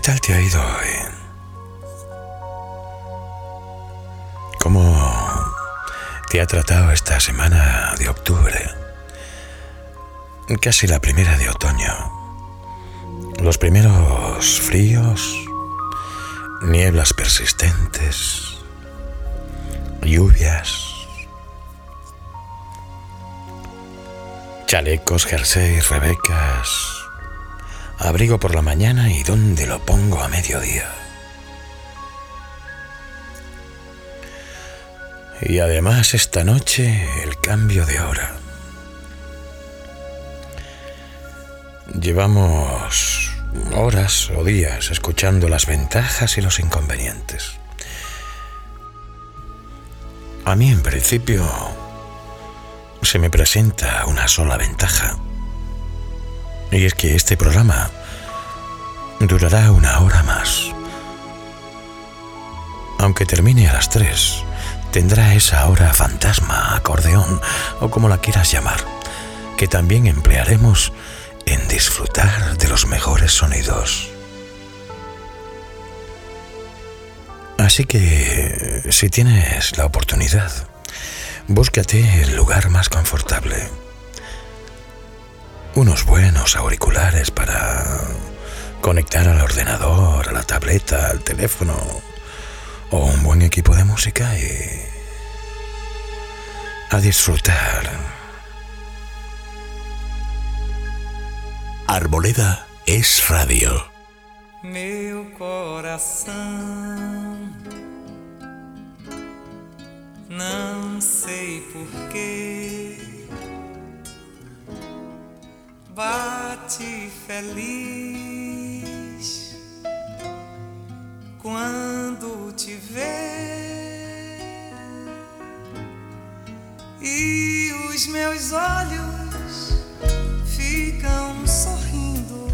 ¿Qué tal te ha ido hoy? ¿Cómo te ha tratado esta semana de octubre? Casi la primera de otoño. Los primeros fríos, nieblas persistentes, lluvias, chalecos, jerseys, rebecas, abrigo por la mañana y dónde lo pongo a mediodía. Y además esta noche el cambio de hora. Llevamos horas o días escuchando las ventajas y los inconvenientes. A mí en principio se me presenta una sola ventaja. Y es que este programa durará una hora más. Aunque termine a las tres, tendrá esa hora fantasma, acordeón o como la quieras llamar, que también emplearemos en disfrutar de los mejores sonidos. Así que, si tienes la oportunidad, búscate el lugar más confortable. Unos buenos auriculares para conectar al ordenador, a la tableta, al teléfono o un buen equipo de música y a disfrutar. Arboleda es radio. Meu coração não sei porquê bate feliz quando te vê e os meus olhos ficam sorrindo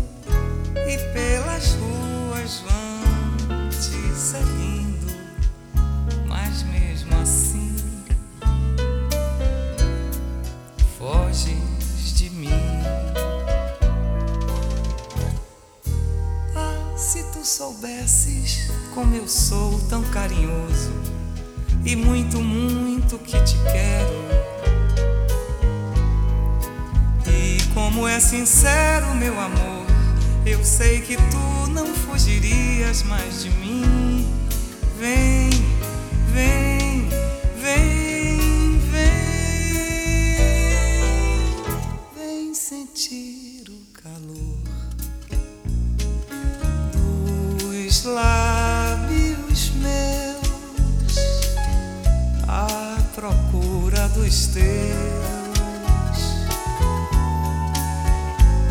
e pelas ruas vão te seguindo, mas mesmo assim foges se tu soubesses como eu sou tão carinhoso e muito, muito que te quero. E como é sincero meu amor, eu sei que tu não fugirias mais de mim. Vem, vem, vem, lábios meus à procura dos teus.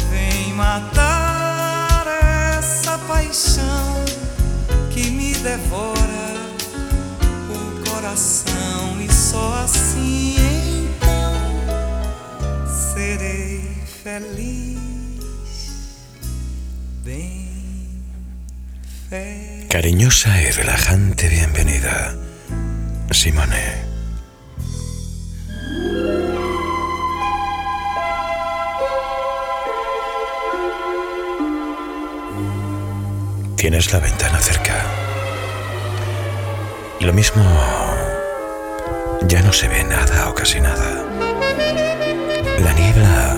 Vem matar essa paixão que me devora o coração e só assim então serei feliz. Cariñosa y relajante bienvenida, Simone. Tienes la ventana cerca. Lo mismo, ya no se ve nada o casi nada. La niebla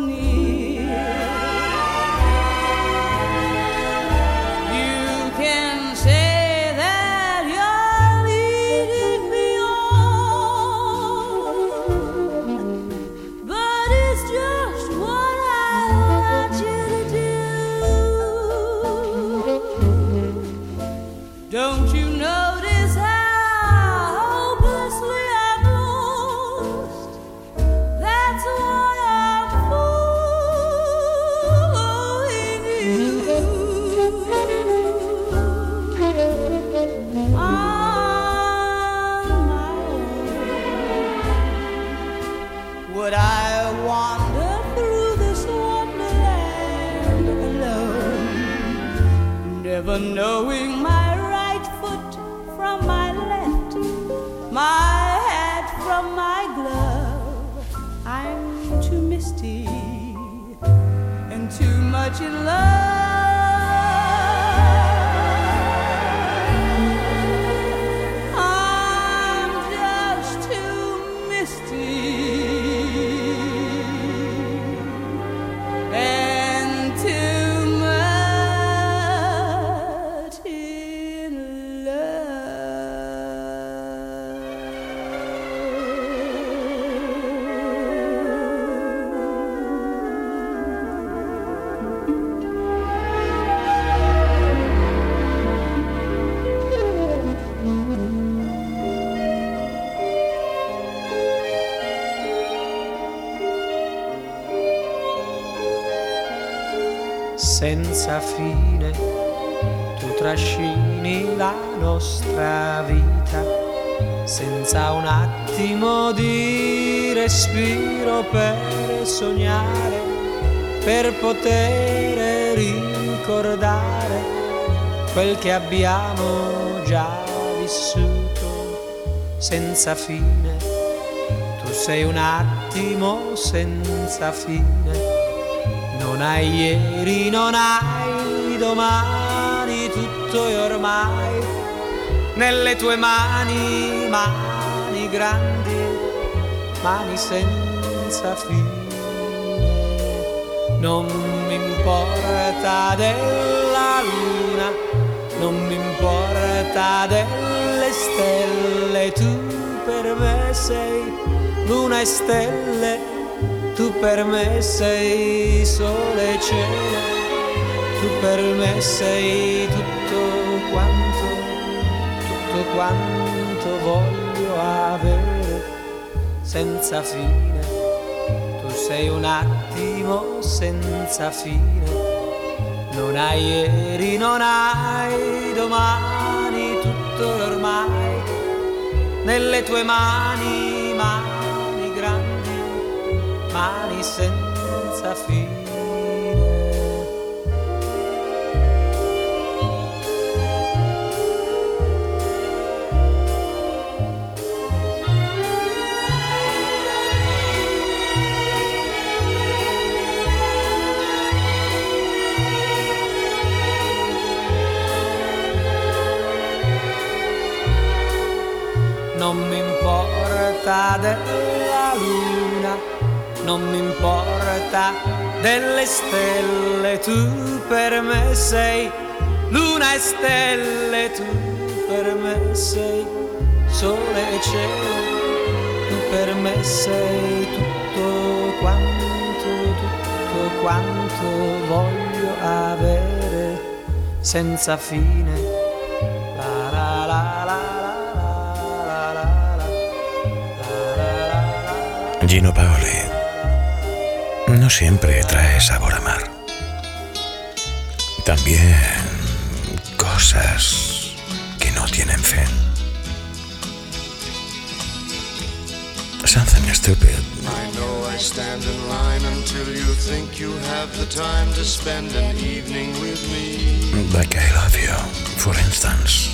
money. Che abbiamo già vissuto senza fine. Tu sei un attimo senza fine non hai ieri, non hai domani, tutto è ormai nelle tue mani, mani grandi, mani senza fine. Non mi importa della luna, non mi importa delle stelle, tu per me sei luna e stelle tu per me sei sole e cielo, tu per me sei tutto quanto, tutto quanto voglio avere senza fine. Tu sei un attimo senza fine, non hai ieri, non hai domani, tutto ormai nelle tue mani, mani mani senza fine. Importa della luna non mi importa delle stelle, tu per me sei luna e stelle, tu per me sei sole e cielo, tu per me sei tutto quanto, tutto quanto voglio avere senza fine. Gino Paoli no siempre trae sabor a mar. También cosas que no tienen fin. Something stupid. I know I stand in line until you think you have the time to spend an evening with me. Like I love you, for instance.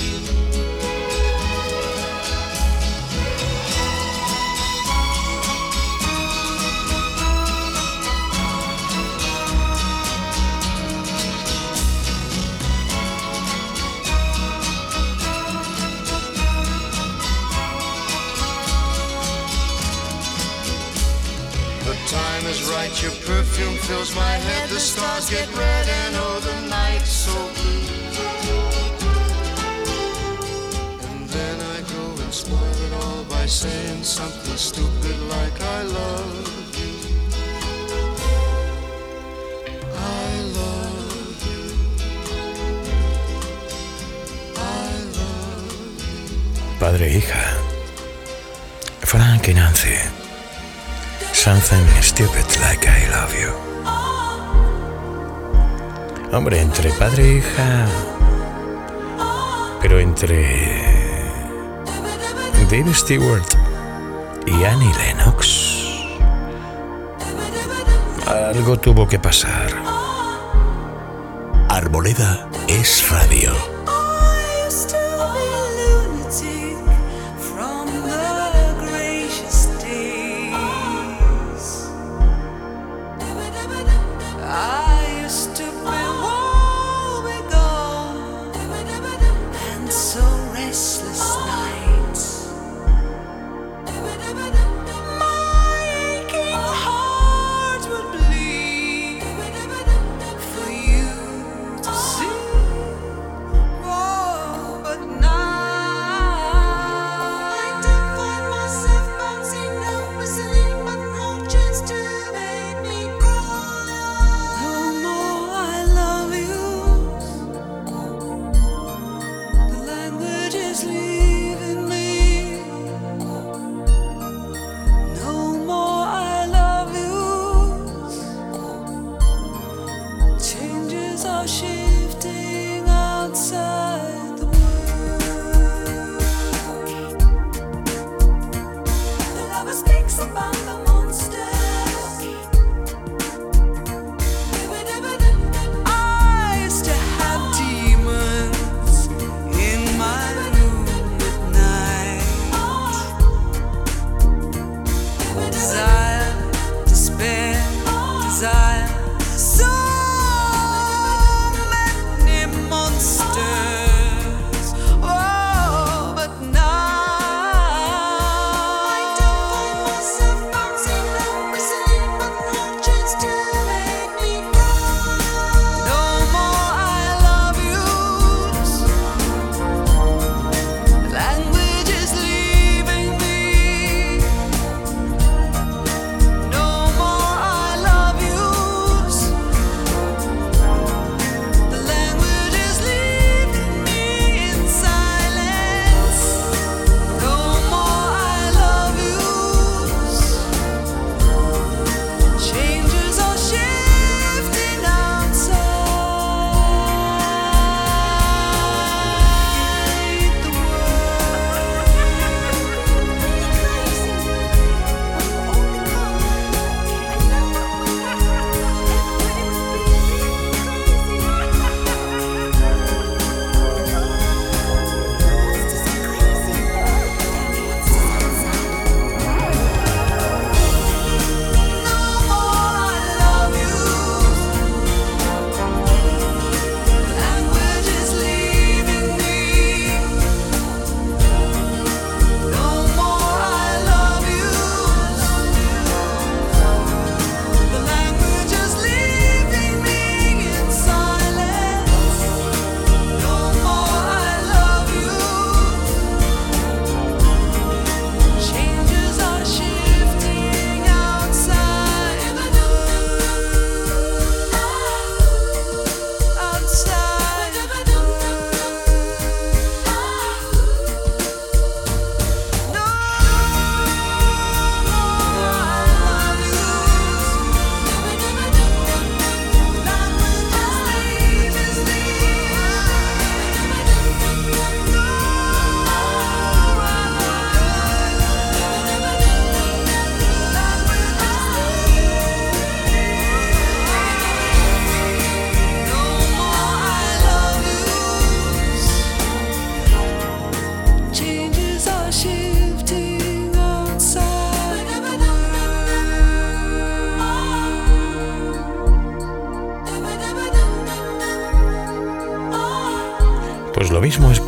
Is your perfume fills my head, the stars get red, and oh, the night's so blue. And then I go and spoil it all by saying something stupid like. I love Padre e hija. Frank y Nancy. Something stupid like I love you. Hombre, entre padre e hija. Pero entre. Dave Stewart y Annie Lennox. Algo tuvo que pasar. Arboleda es radio.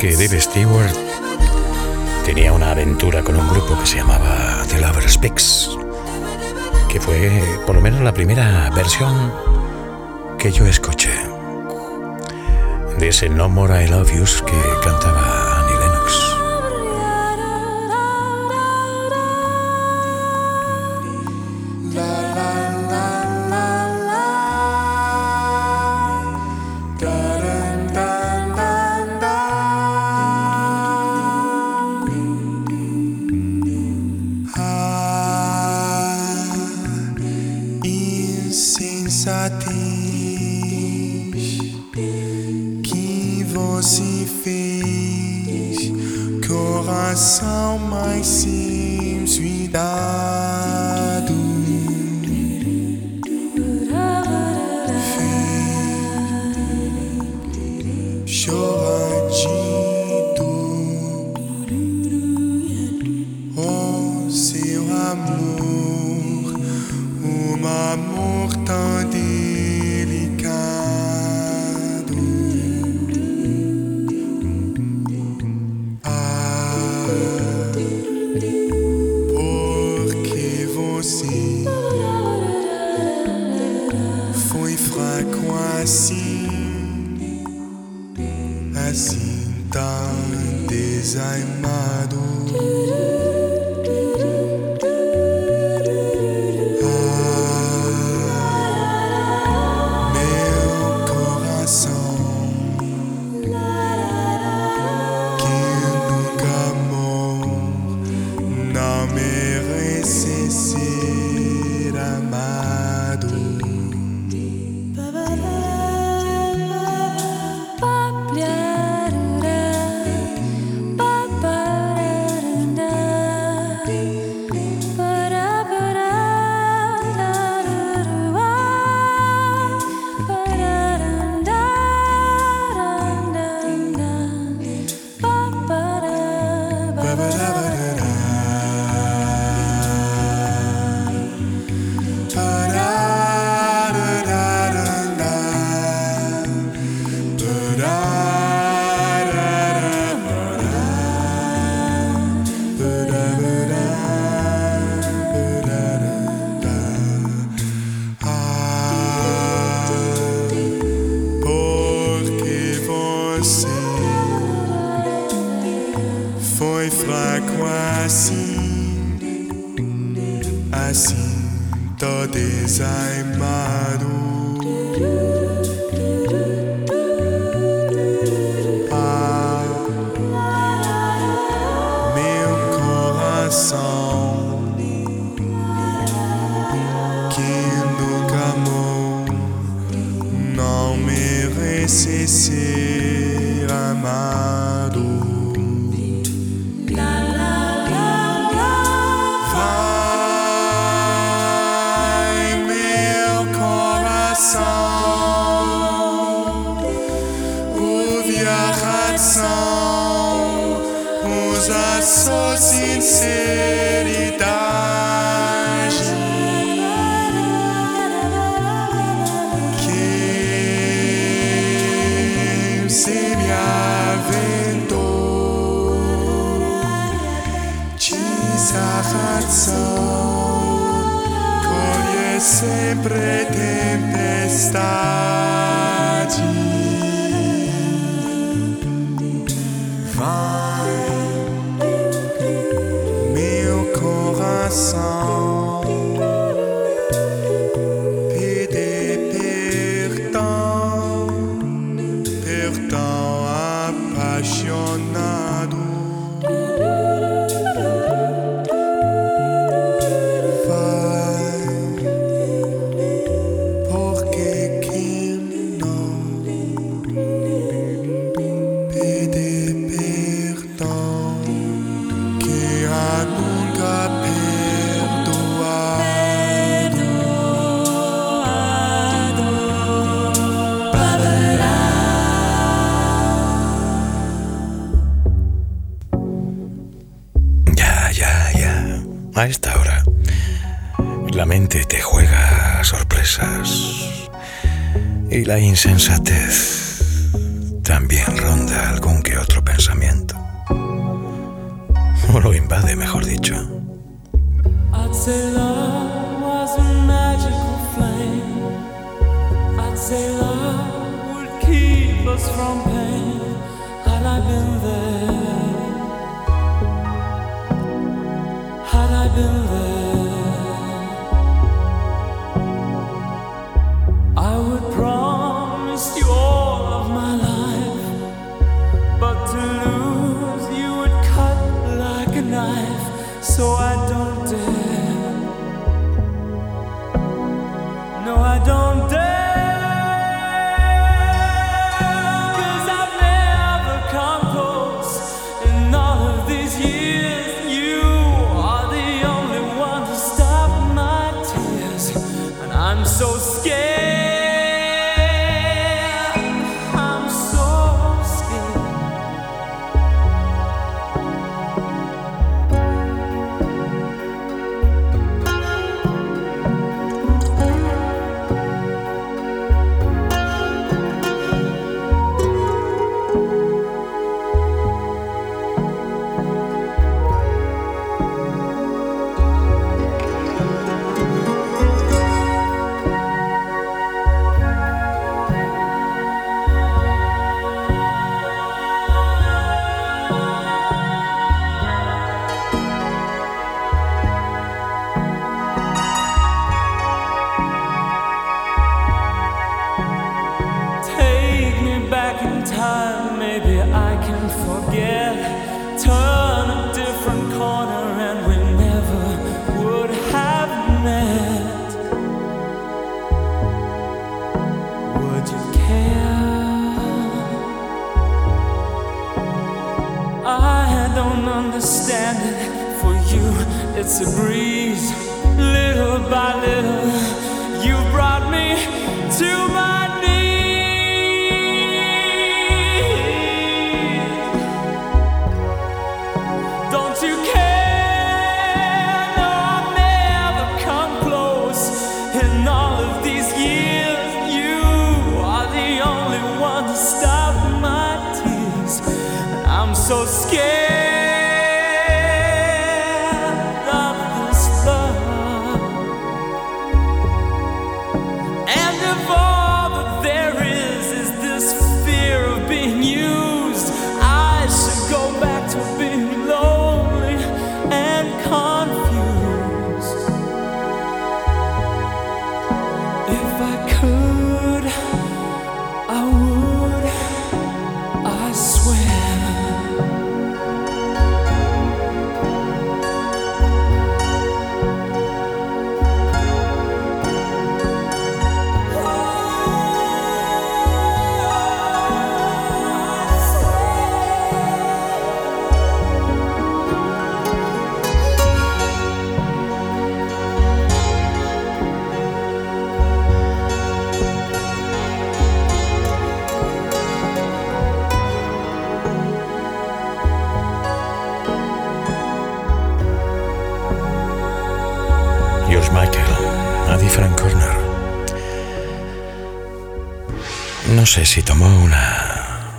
que Dave Stewart tenía una aventura con un grupo que se llamaba The Lover Speaks, que fue por lo menos la primera versión que yo escuché de ese No More I Love Yous que cantaba No sé si tomó una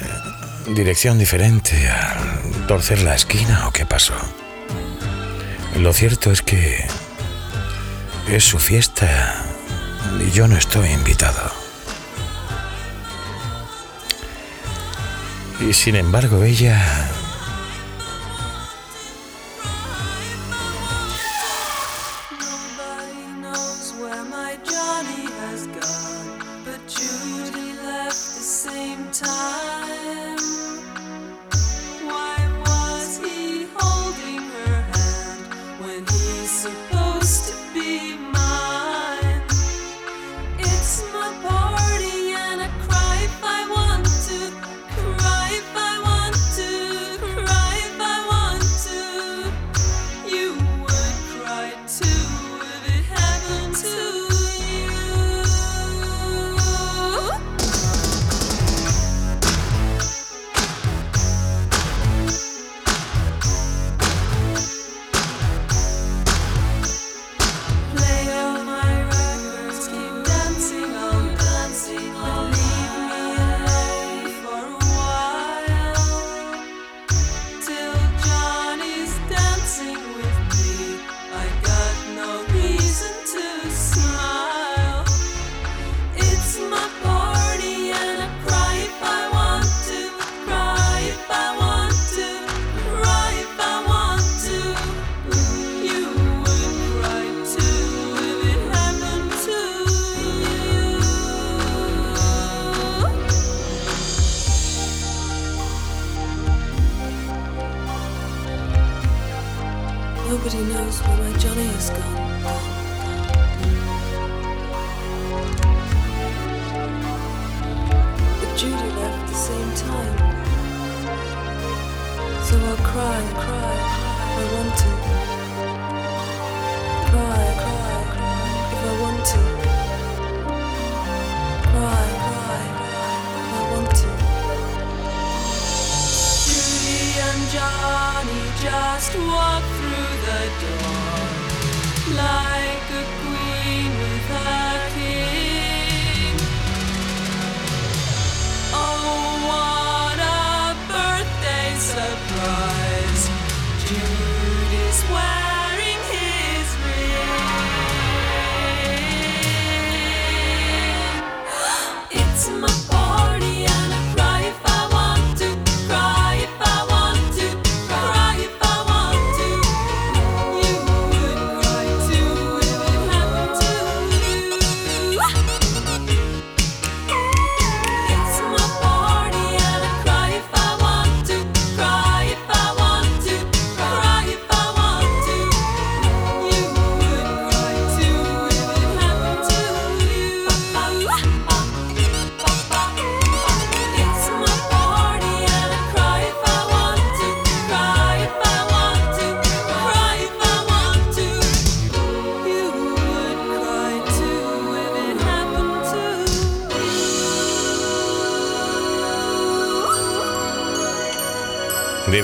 eh, dirección diferente al torcer la esquina o qué pasó. Lo cierto es que es su fiesta y yo no estoy invitado. Y sin embargo ella just walk through the door.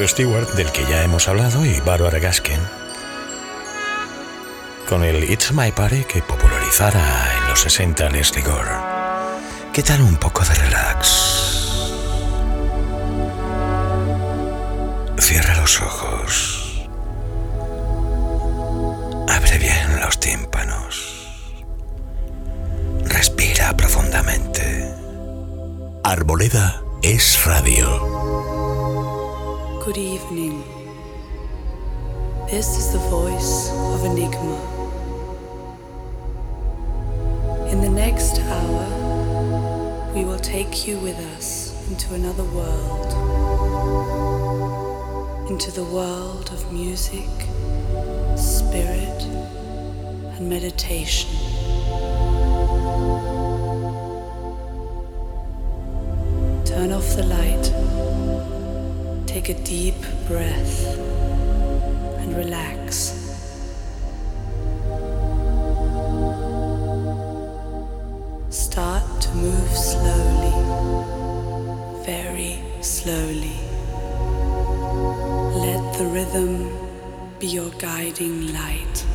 Stewart, del que ya hemos hablado, y Barbara Gaskin, con el It's My Party que popularizara en los 60 Leslie Gore. ¿Qué tal un poco de relax? Cierra los ojos. Good evening. This is the voice of Enigma. In the next hour, we will take you with us into another world. Into the world of music, spirit, and meditation. Turn off the light. Take a deep breath and relax. Start to move slowly, very slowly. Let the rhythm be your guiding light.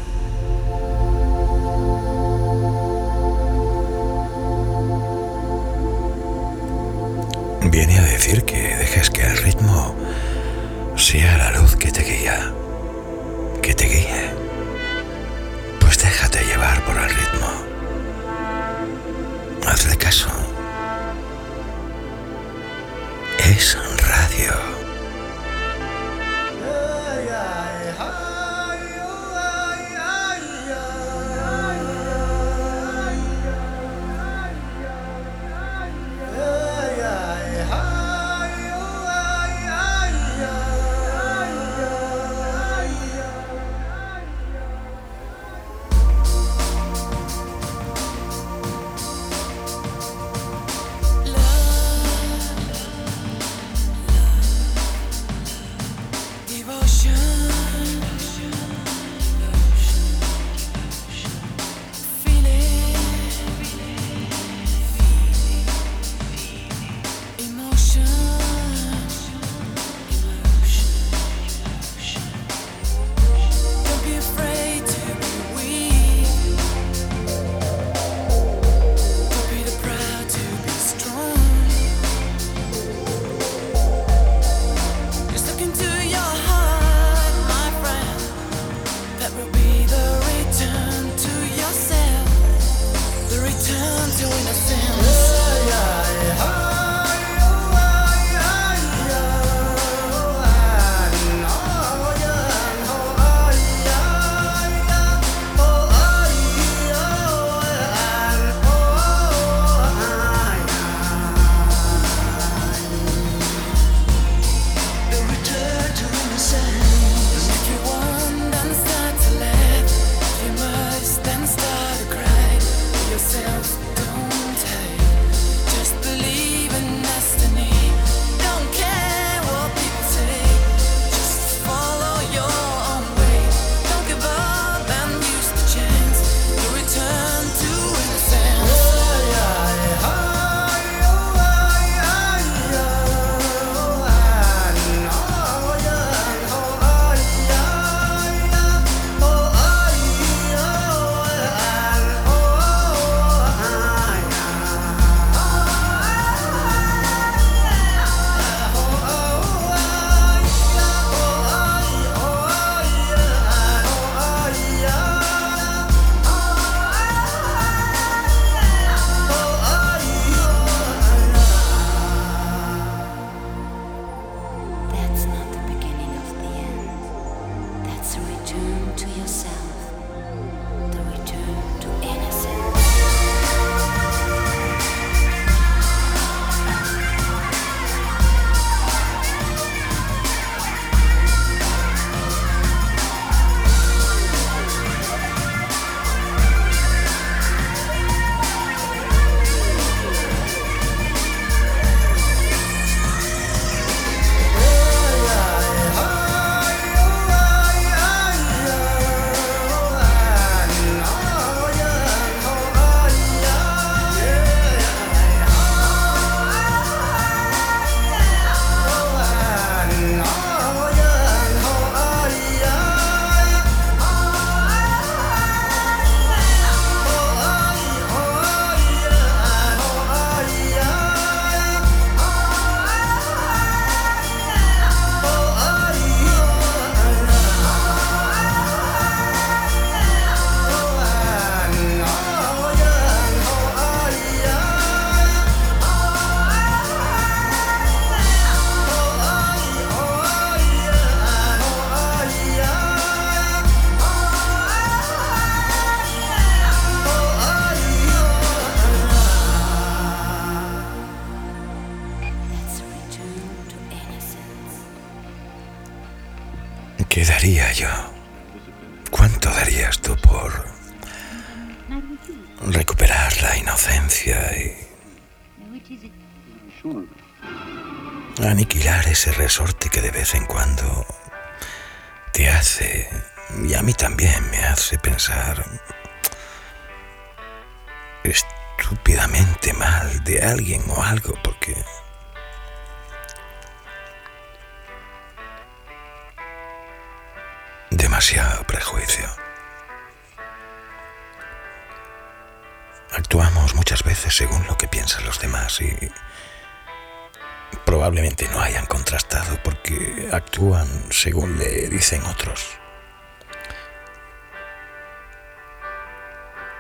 Dicen otros.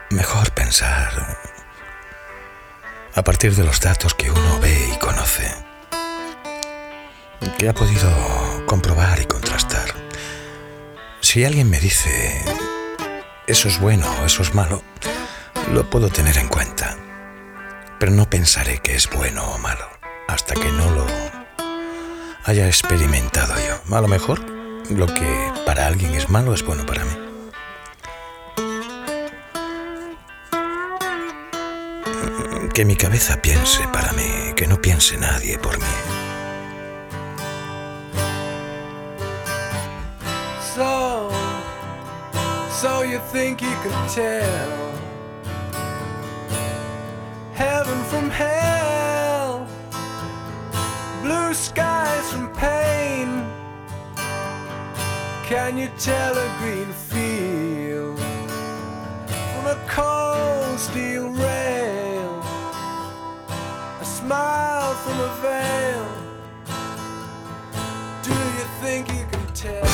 Mejor pensar a partir de los datos que uno ve y conoce, que ha podido comprobar y contrastar. Si alguien me dice, eso es bueno o eso es malo, lo puedo tener en cuenta, pero no pensaré que es bueno o malo hasta que no lo haya experimentado yo. A lo mejor lo que para alguien es malo es bueno para mí. Que mi cabeza piense para mí, que no piense nadie por mí. So, so you think you can tell heaven from hell, blue skies from pain? Can you tell a green field from a cold steel rail? A smile from a veil. Do you think you can tell?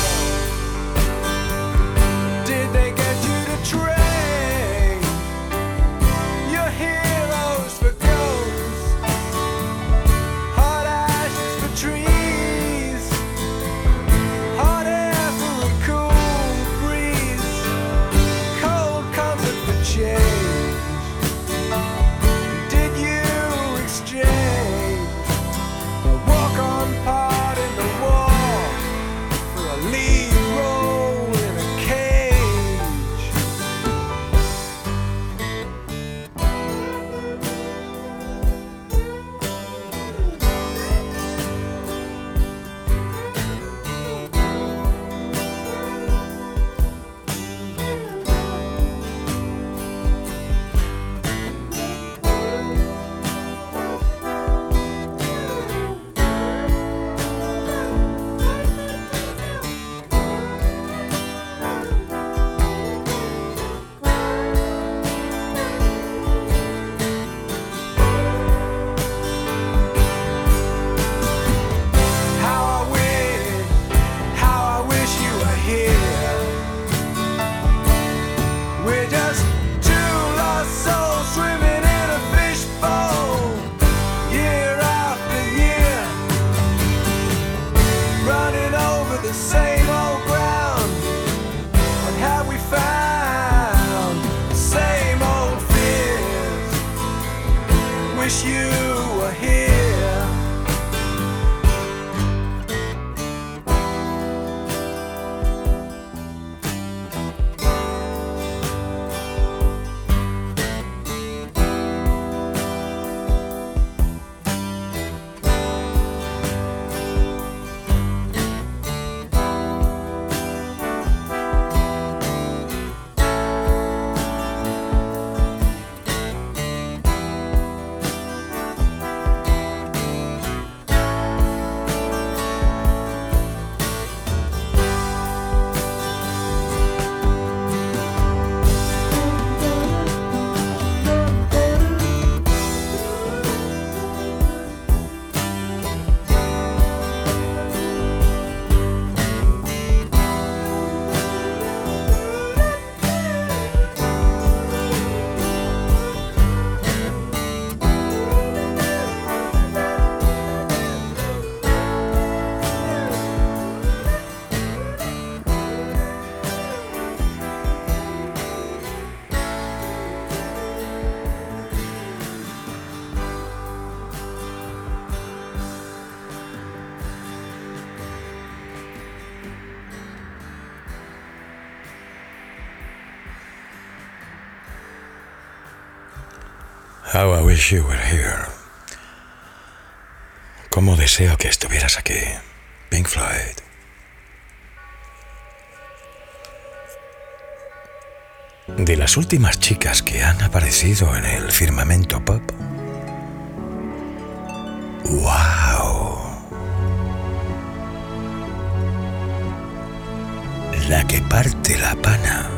Wish deseo que estuvieras aquí. Pink Floyd. De las últimas chicas que han aparecido en el firmamento pop. ¡Wow! La que parte la pana.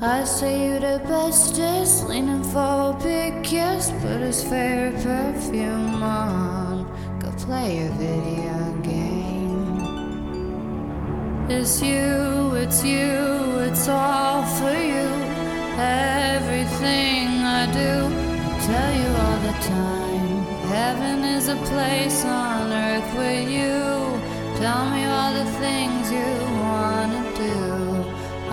I say you're the bestest, leaning for a big kiss, put his favorite perfume on, go play a video game. It's you, it's you, it's all for you. Everything I do, I tell you all the time. Heaven is a place on earth with you. Tell me all the things you wanna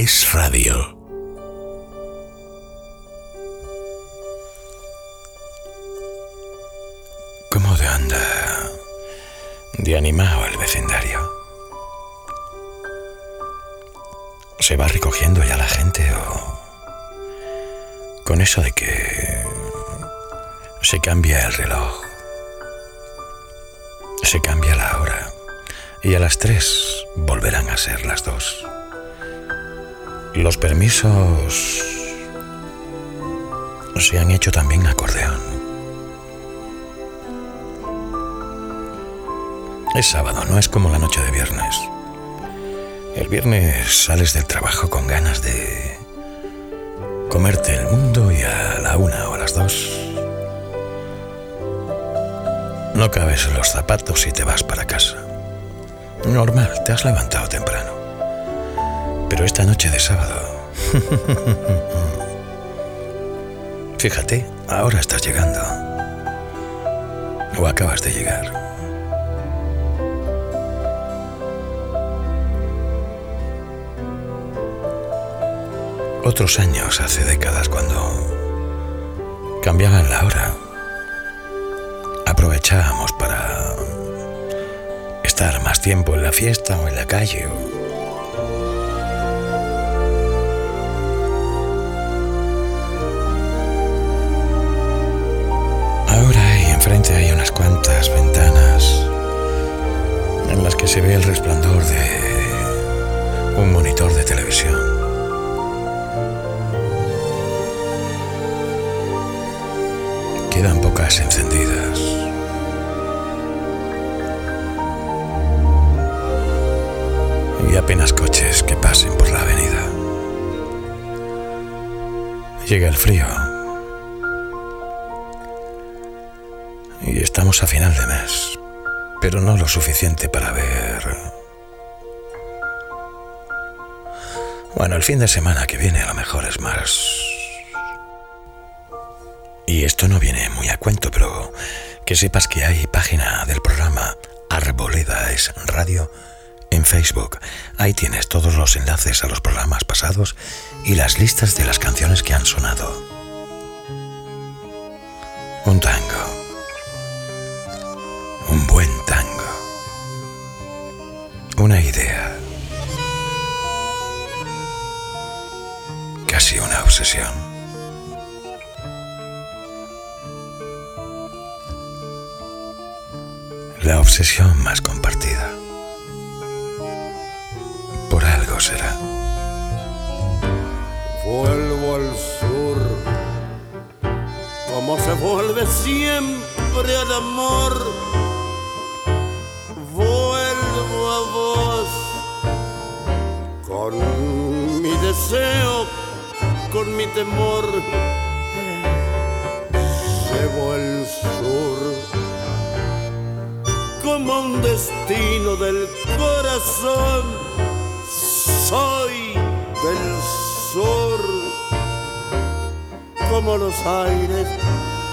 es radio. ¿Cómo de anda? De animado el vecindario. ¿Se va recogiendo ya la gente o con eso de que se cambia el reloj, se cambia la hora y a las tres volverán a ser las dos. Los permisos se han hecho también acordeón. Es sábado, no es como la noche de viernes. El viernes sales del trabajo con ganas de comerte el mundo y a la una o a las dos no cabes en los zapatos y te vas para casa. Normal, te has levantado temprano. Pero esta noche de sábado... Fíjate, ahora estás llegando. O acabas de llegar. Otros años, hace décadas, cuando cambiaban la hora, aprovechábamos para estar más tiempo en la fiesta o en la calle. o- Hay unas cuantas ventanas en las que se ve el resplandor de un monitor de televisión. Quedan pocas encendidas. Y apenas coches que pasen por la avenida. Llega el frío. Y estamos a final de mes, pero no lo suficiente para ver... Bueno, el fin de semana que viene a lo mejor es más... Y esto no viene muy a cuento, pero que sepas que hay página del programa Arboleda es Radio en Facebook. Ahí tienes todos los enlaces a los programas pasados y las listas de las canciones que han sonado. Un tango. Más los aires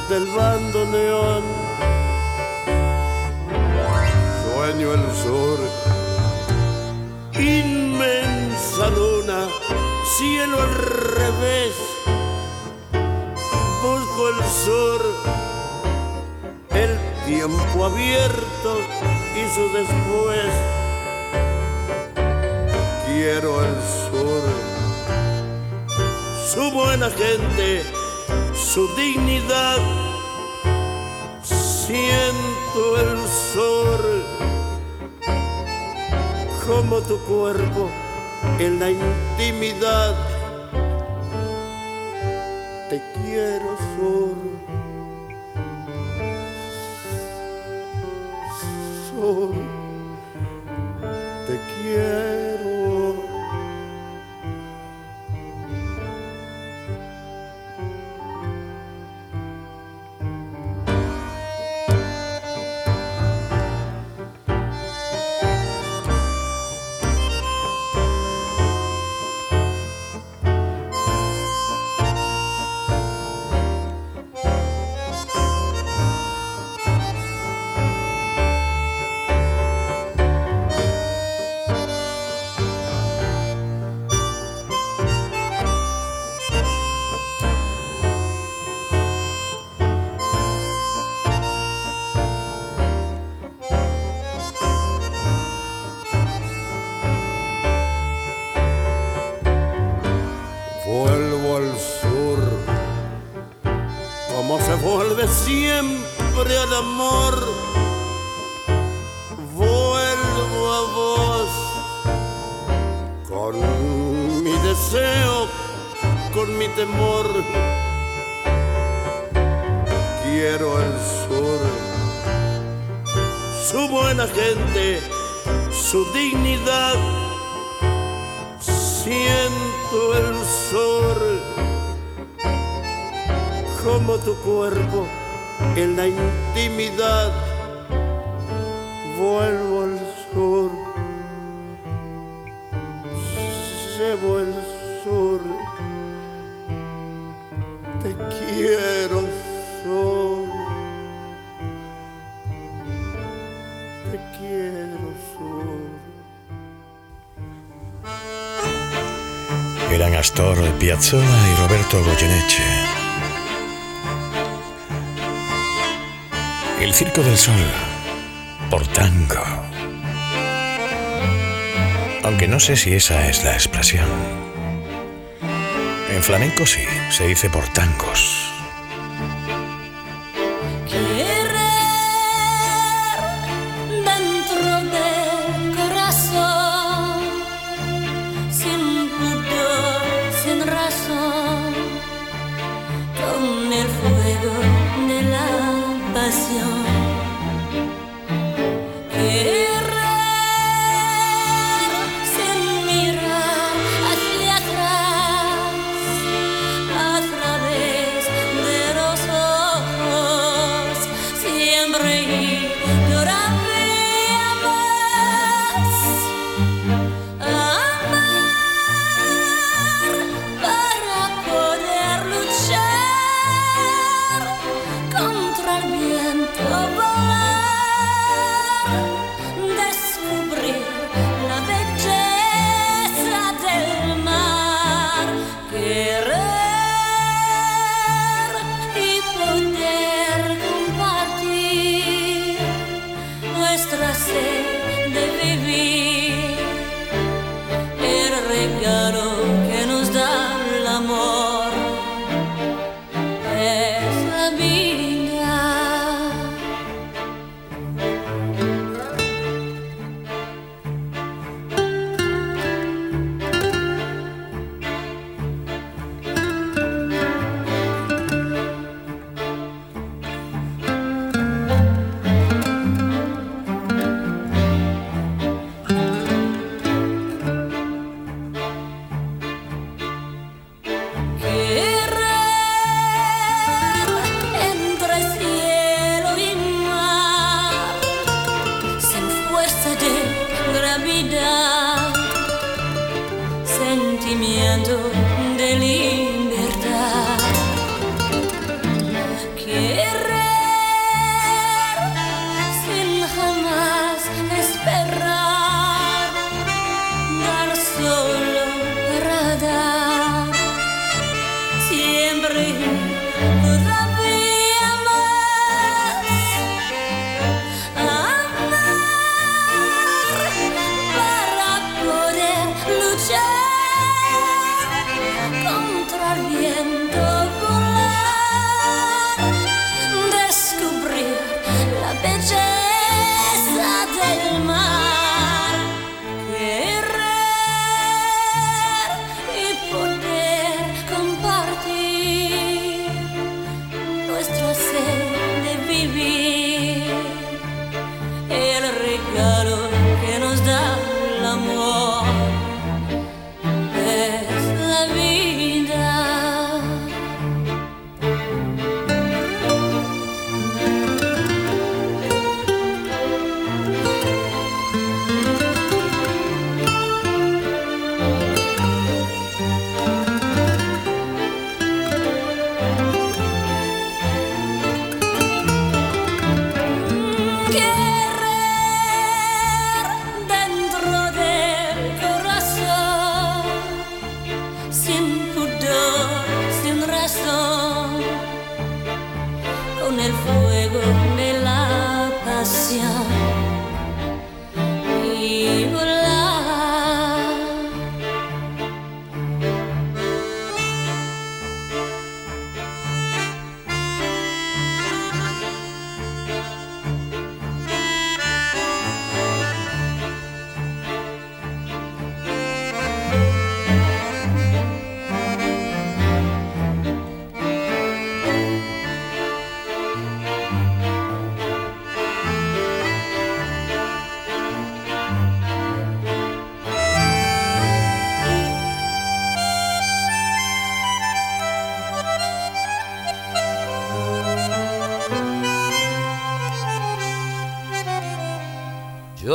del bando neón. Sueño el sur, inmensa luna, cielo al revés. Busco el sur, el tiempo abierto y su después. Quiero el sur, su buena gente, su dignidad. Siento el sur como tu cuerpo en la intimidad. su buena gente, su dignidad. Siento el sol como tu cuerpo en la intimidad. Vuelvo al sur, se vuelve. Astor Piazzolla y Roberto Goyeneche. El Circo del Sol, por tango. Aunque no sé si esa es la expresión. En flamenco sí, se dice por tangos.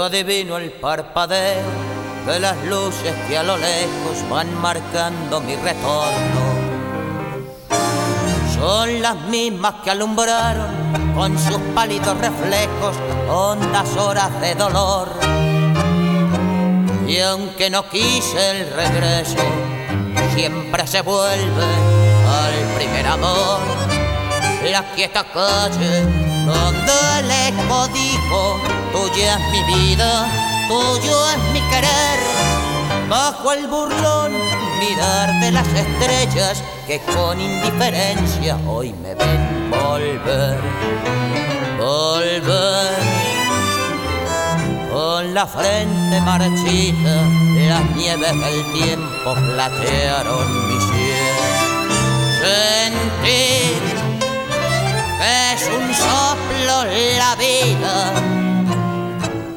Adivino el parpadeo de las luces que a lo lejos van marcando mi retorno. Son las mismas que alumbraron con sus pálidos reflejos hondas horas de dolor. Y aunque no quise el regreso, siempre se vuelve al primer amor. La quieta calle donde el eco dijo, tuya es mi vida, tuyo es mi querer. Bajo el burlón mirar de las estrellas que con indiferencia hoy me ven volver, volver. Con la frente marchita, las nieves del tiempo platearon mi cielo. Sentir es un soplo la vida,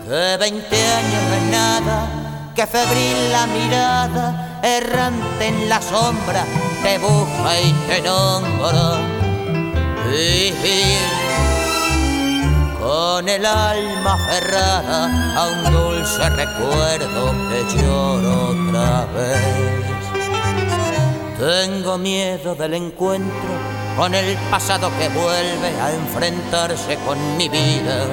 que veinte años es nada, que febril la mirada, errante en la sombra, te busca y te nombra. Vivir con el alma aferrada a un dulce recuerdo que lloro otra vez. Tengo miedo del encuentro con el pasado que vuelve a enfrentarse con mi vida.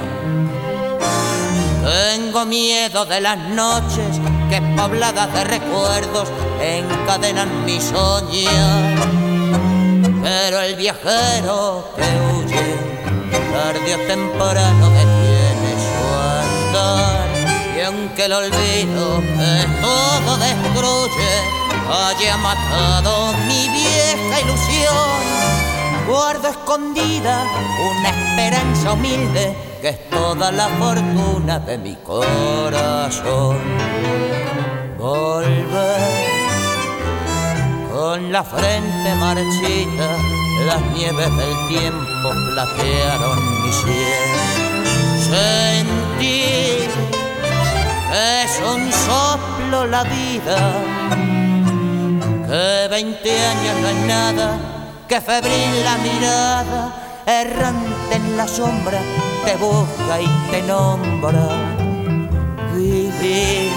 Tengo miedo de las noches que pobladas de recuerdos encadenan mi soñar. Pero el viajero que huye, tarde o temprano detiene su andar. Y aunque el olvido que todo destruye haya matado mi vieja ilusión, guardo escondida una esperanza humilde que es toda la fortuna de mi corazón. Volver con la frente marchita, las nieves del tiempo platearon mi cielo. Sentir es un soplo la vida, que veinte años no es nada, que febril la mirada, errante en la sombra, te busca y te nombra. Vivir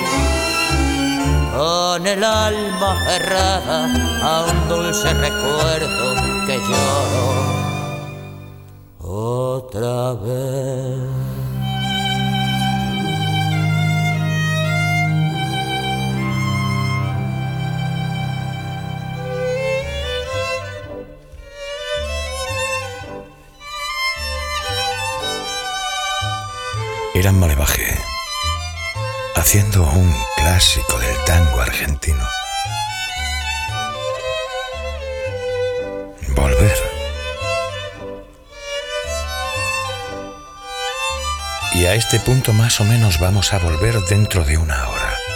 con el alma cerrada a un dulce recuerdo que lloro otra vez. Irán Malevaje, haciendo un clásico del tango argentino. Volver. Y a este punto más o menos vamos a volver dentro de una hora.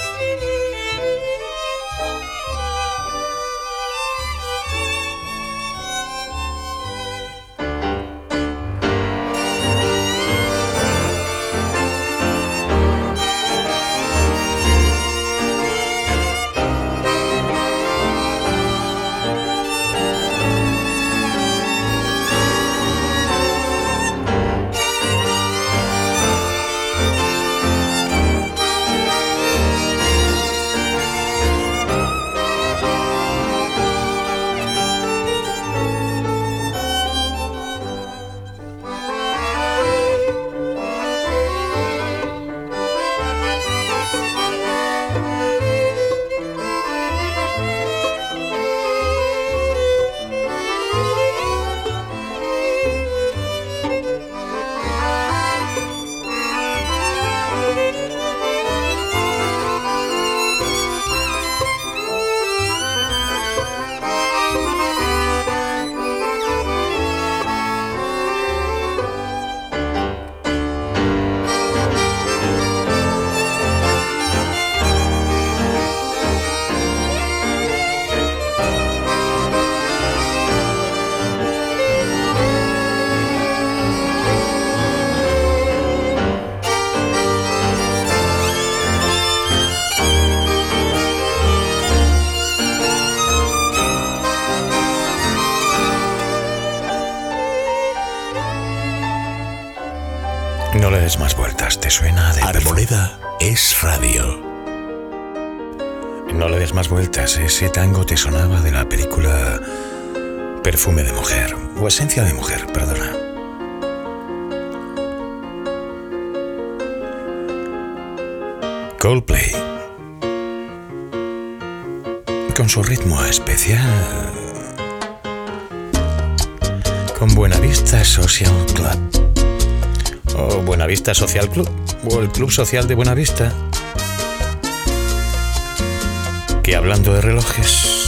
ritmo especial. Con Buenavista Social Club. O Buenavista Social Club, o el Club Social de Buenavista, que hablando de relojes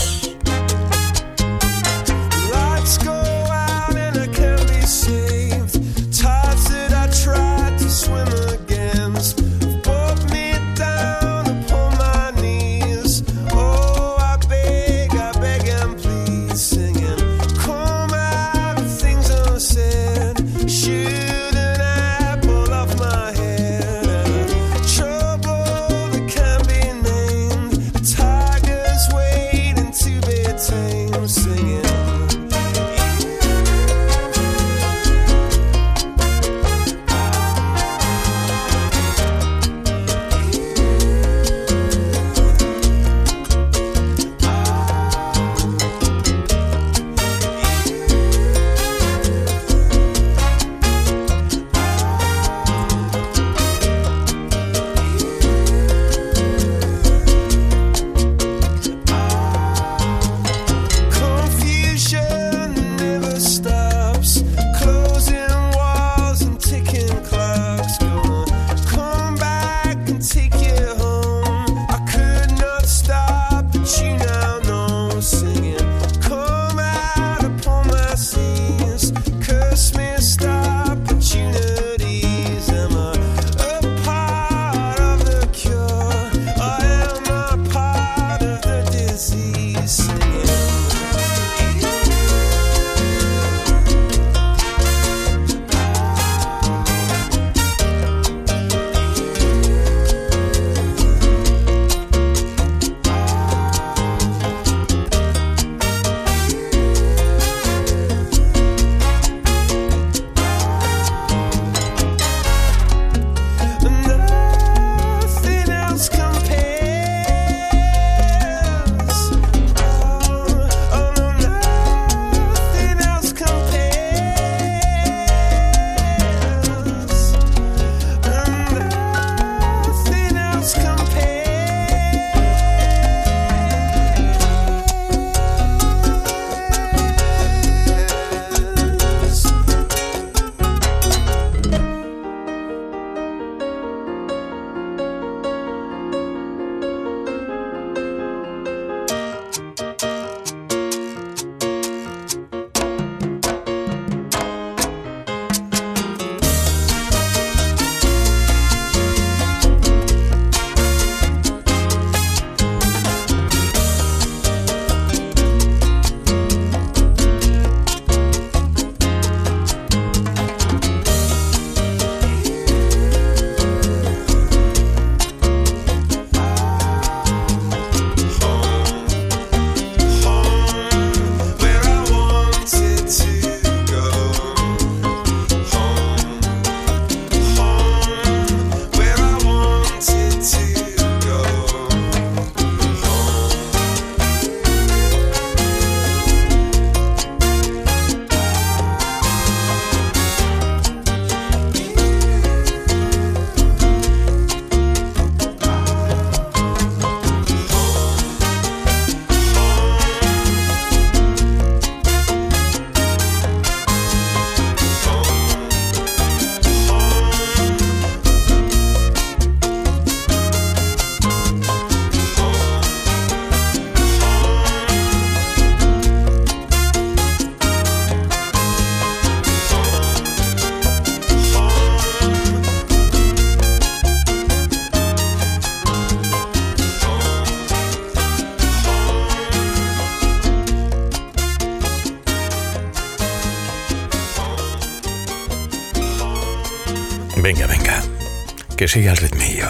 sigue el ritmillo.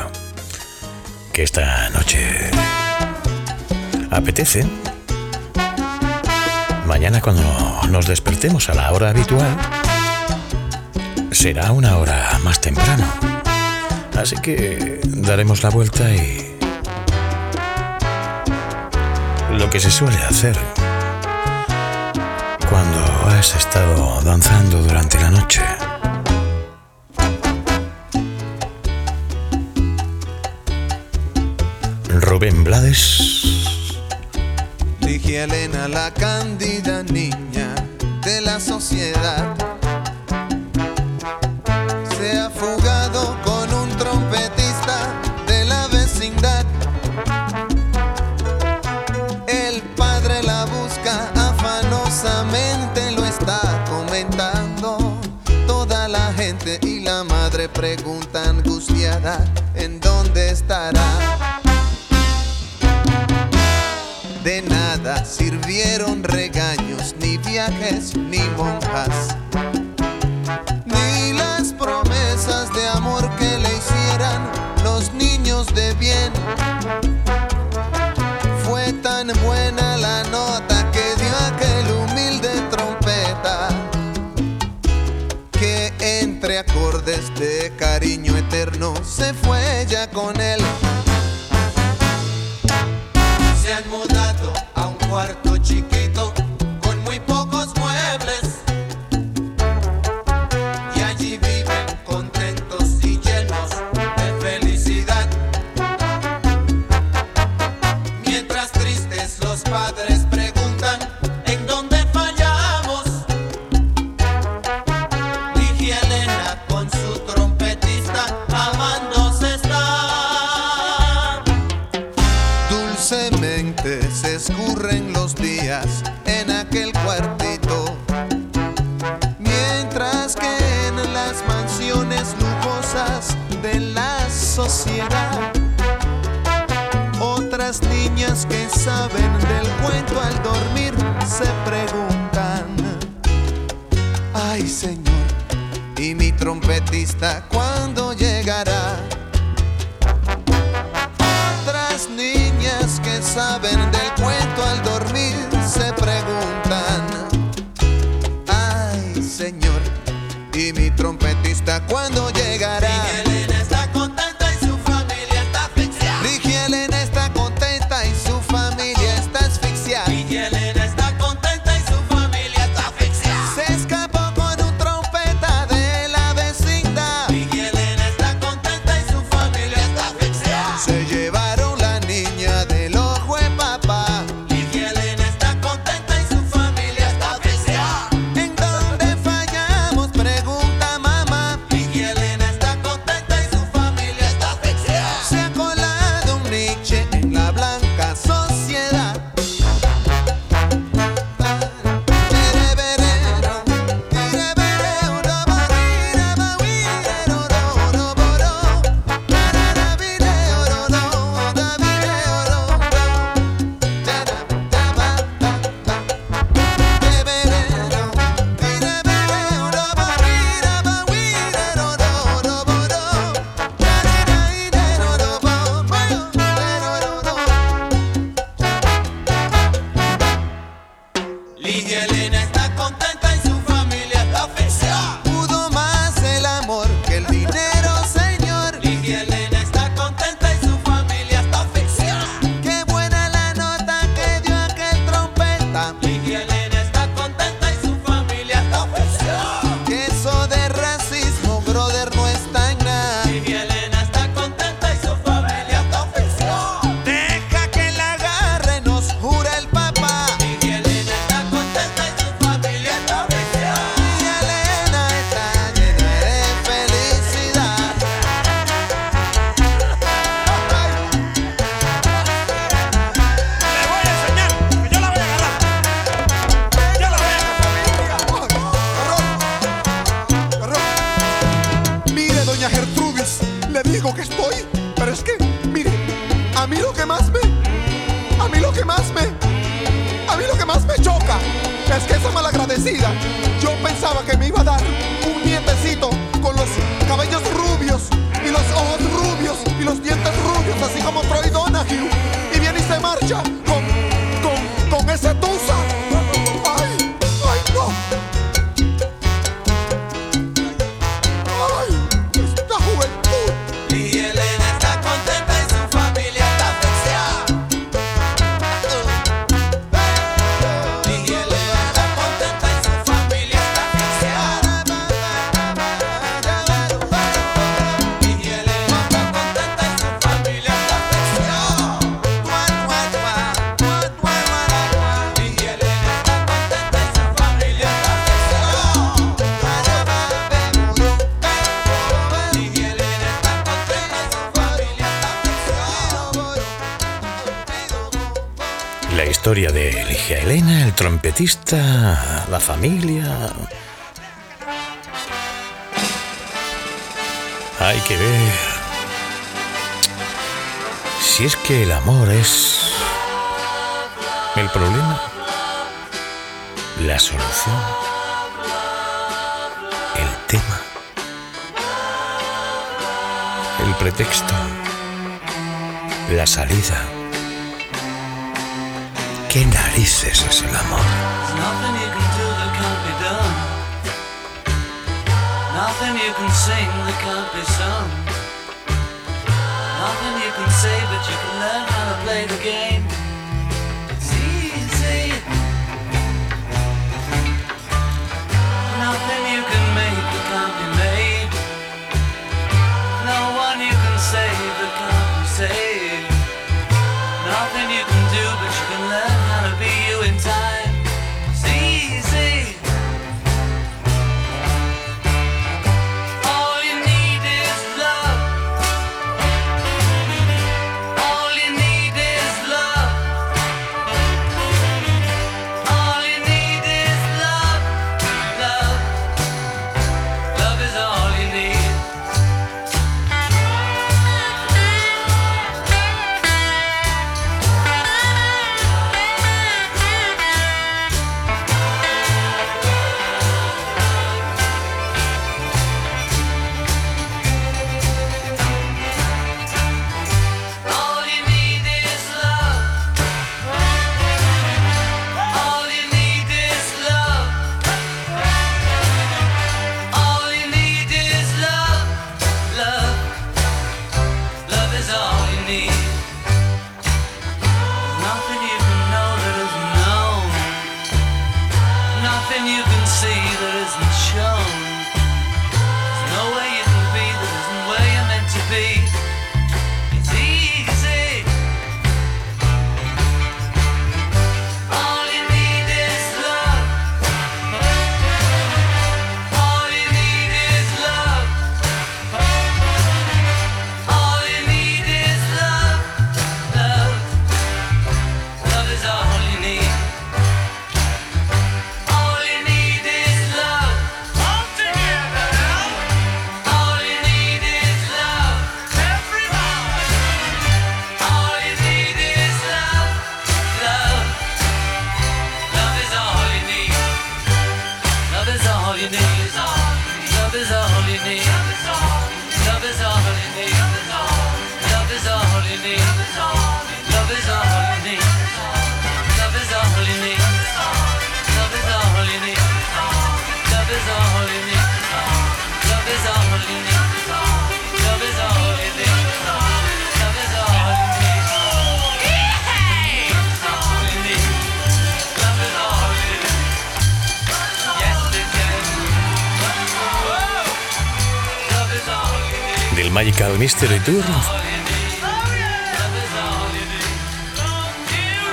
Que esta noche apetece. Mañana cuando nos despertemos a la hora habitual, será una hora más temprano. Así que daremos la vuelta y... Lo que se suele hacer cuando has estado danzando durante la noche. niñas que saben del cuento al dormir se preguntan, ay Señor, ¿y mi trompetista cuándo llegará? trompetista, la familia. Hay que ver si es que el amor es el problema, la solución, el tema, el pretexto, la salida. ¿Qué narices es el amor? Nothing you can sing that can't be sung. Nothing you can say, but you can learn how to play the game.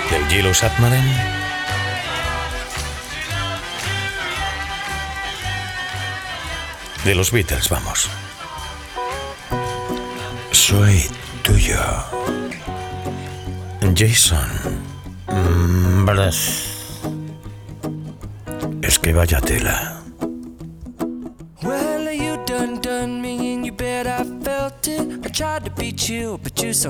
Del Gilo Satmanen. De los Beatles, vamos. Soy tuyo. Jason. Mm, es que vaya tela.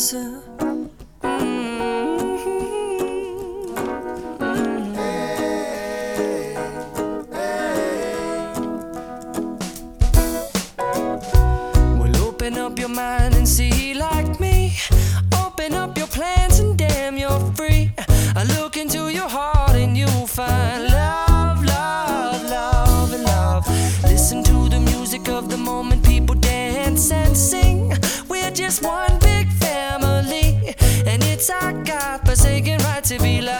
answer. To be loved,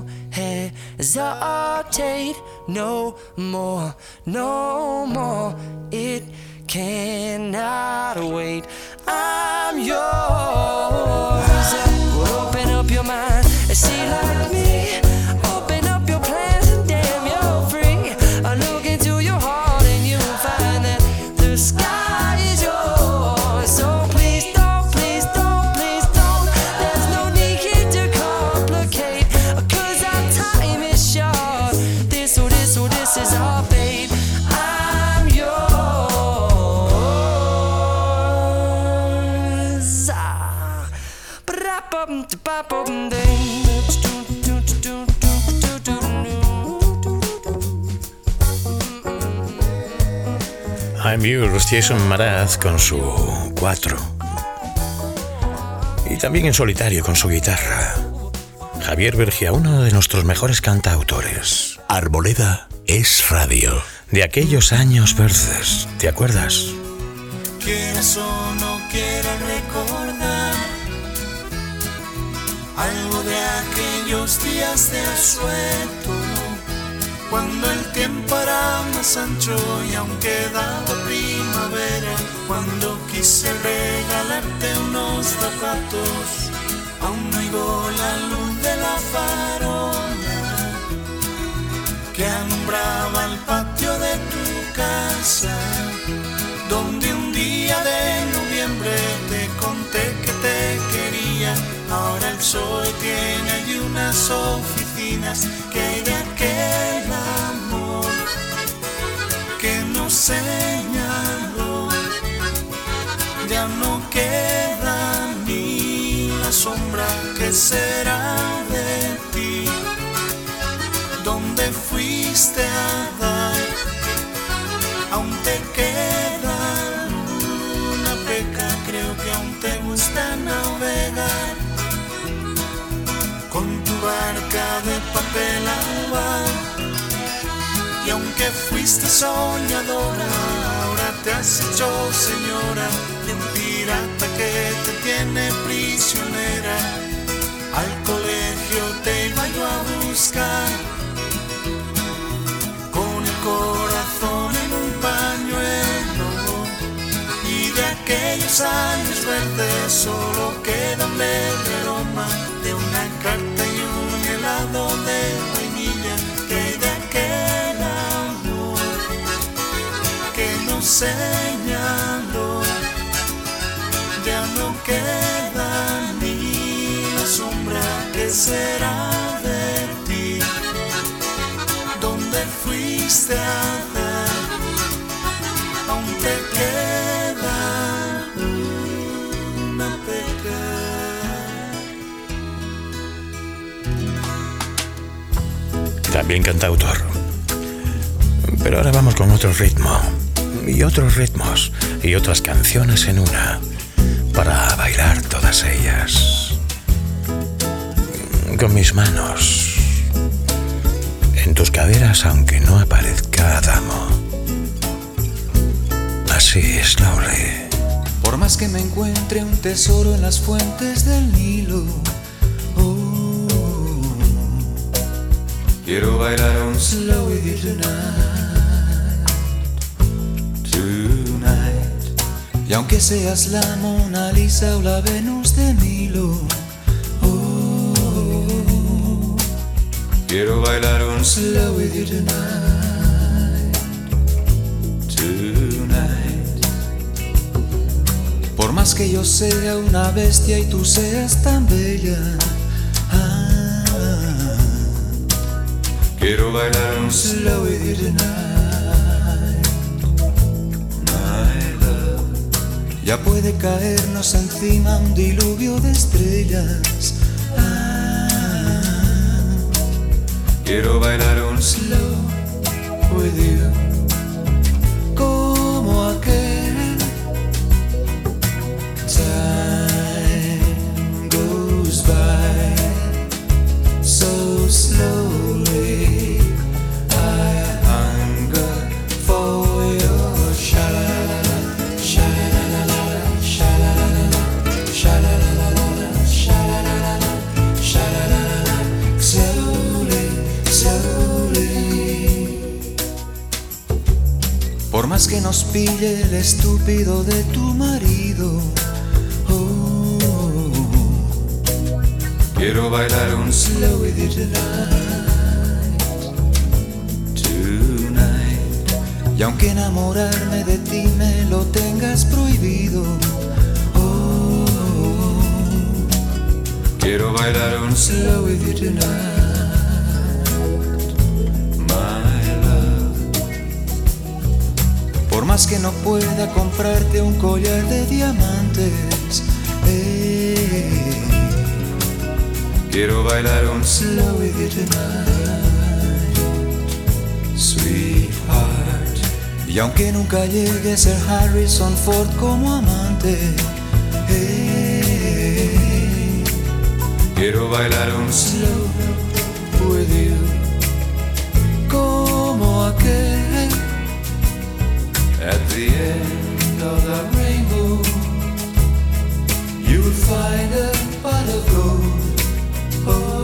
hesitate no more, no more. It cannot wait. I'm yours. I'm Yours, Jason Maraz con su 4. Y también en solitario con su guitarra. Javier Bergia, uno de nuestros mejores cantautores. Arboleda es radio. De aquellos años verdes, ¿te acuerdas? Quieras o no quieras recordar algo de aquellos días de asueto, cuando el tiempo era más ancho y aún quedaba primavera, cuando quise regalarte unos zapatos, aún llegó la luz de la farola que alumbraba el patio de tu casa donde un día de noviembre te conté que te quería. Ahora el sol tiene allí unas que hay de aquel amor que nos señaló. Ya no queda ni la sombra que será de ti. ¿Dónde fuiste a dar? aún te queda de papel alba. Y aunque fuiste soñadora, ahora te has hecho señora de un pirata que te tiene prisionera. Al colegio te iba yo a buscar con el corazón en un pañuelo y de aquellos años verdes solo queda leve aroma de una carta señaló ya no queda ni la sombra que será de ti donde fuiste a dar, aún te queda una peca. También cantautor. Pero ahora vamos con otro ritmo. Y otros ritmos. Y otras canciones en una. Para bailar todas ellas. Con mis manos. En tus caderas aunque no aparezca Adamo. Sí, slowly. Por más que me encuentre un tesoro en las fuentes del Nilo. oh, quiero bailar un slow with. Tonight. Y aunque seas la Mona Lisa o la Venus de Milo. oh, quiero bailar un slow with you tonight. Tonight. Por más que yo sea una bestia y tú seas tan bella. ah, quiero bailar un slow with you tonight. Ya puede caernos encima un diluvio de estrellas. Ah, quiero bailar un slow with you. Que nos pille el estúpido de tu marido, oh, quiero bailar un slow with you tonight, tonight. Y aunque enamorarme de ti me lo tengas prohibido, oh, quiero bailar un slow with you tonight, Por más que no pueda comprarte un collar de diamantes, eh, quiero bailar un slow with you tonight, sweetheart. Y aunque nunca llegue a ser Harrison Ford como amante, eh, quiero bailar un slow with you, como aquel. At the end of the rainbow, you'll find a pot. Oh.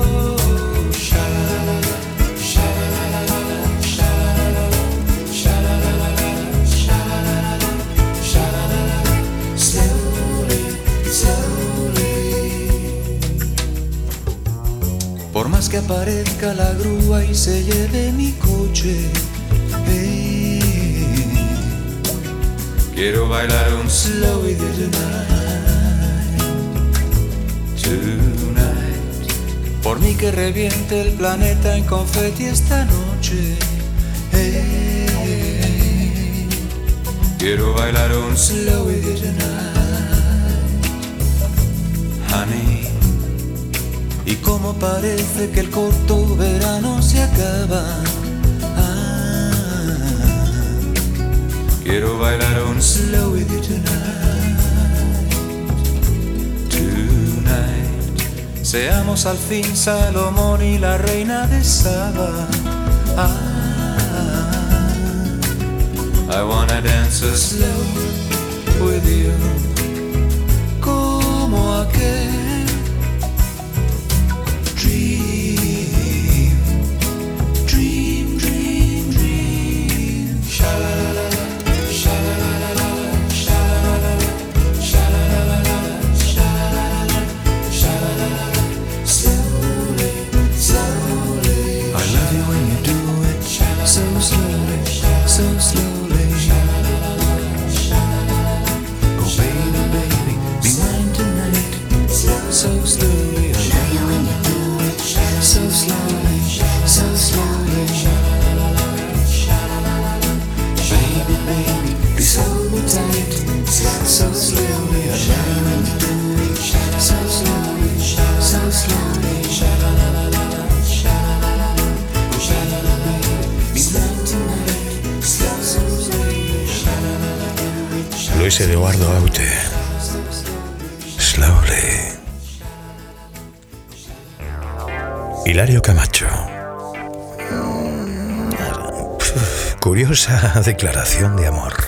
Por más que aparezca la grúa y se lleve mi coche, eh, Quiero bailar un slow with you tonight, tonight. Por mí que reviente el planeta en confeti esta noche. eh. Quiero bailar un slow with tonight, honey. Y como parece que el corto verano se acaba. Quiero bailar un slow with you tonight, tonight. Seamos al fin Salomón y la reina de Saba. Ah, I wanna dance a slow with you, como aquel Camacho. Curiosa declaración de amor.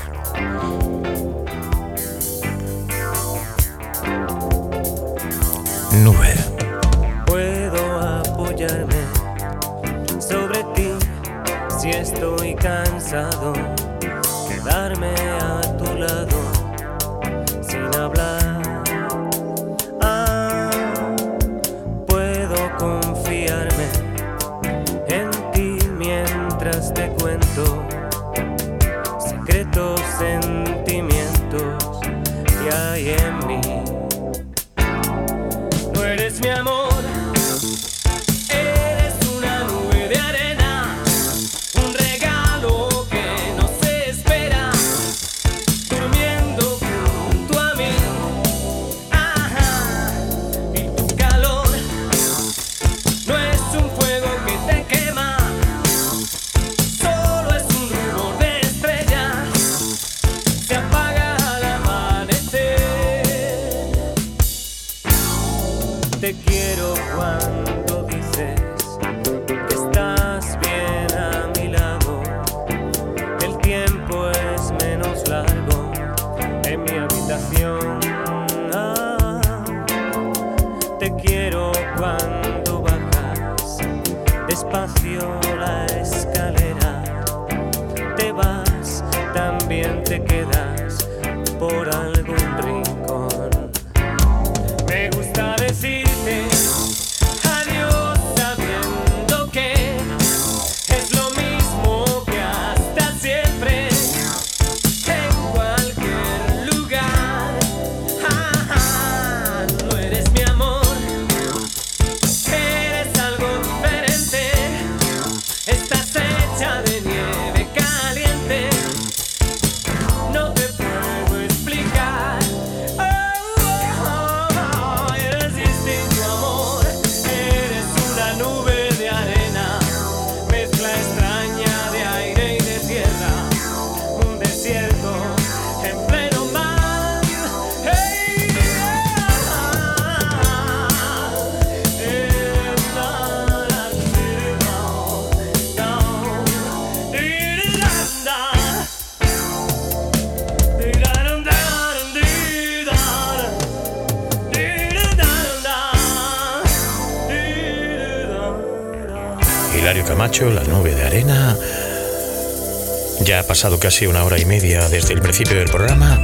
casi una hora y media desde el principio del programa.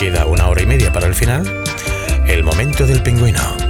Queda una hora y media para el final. El momento del pingüino.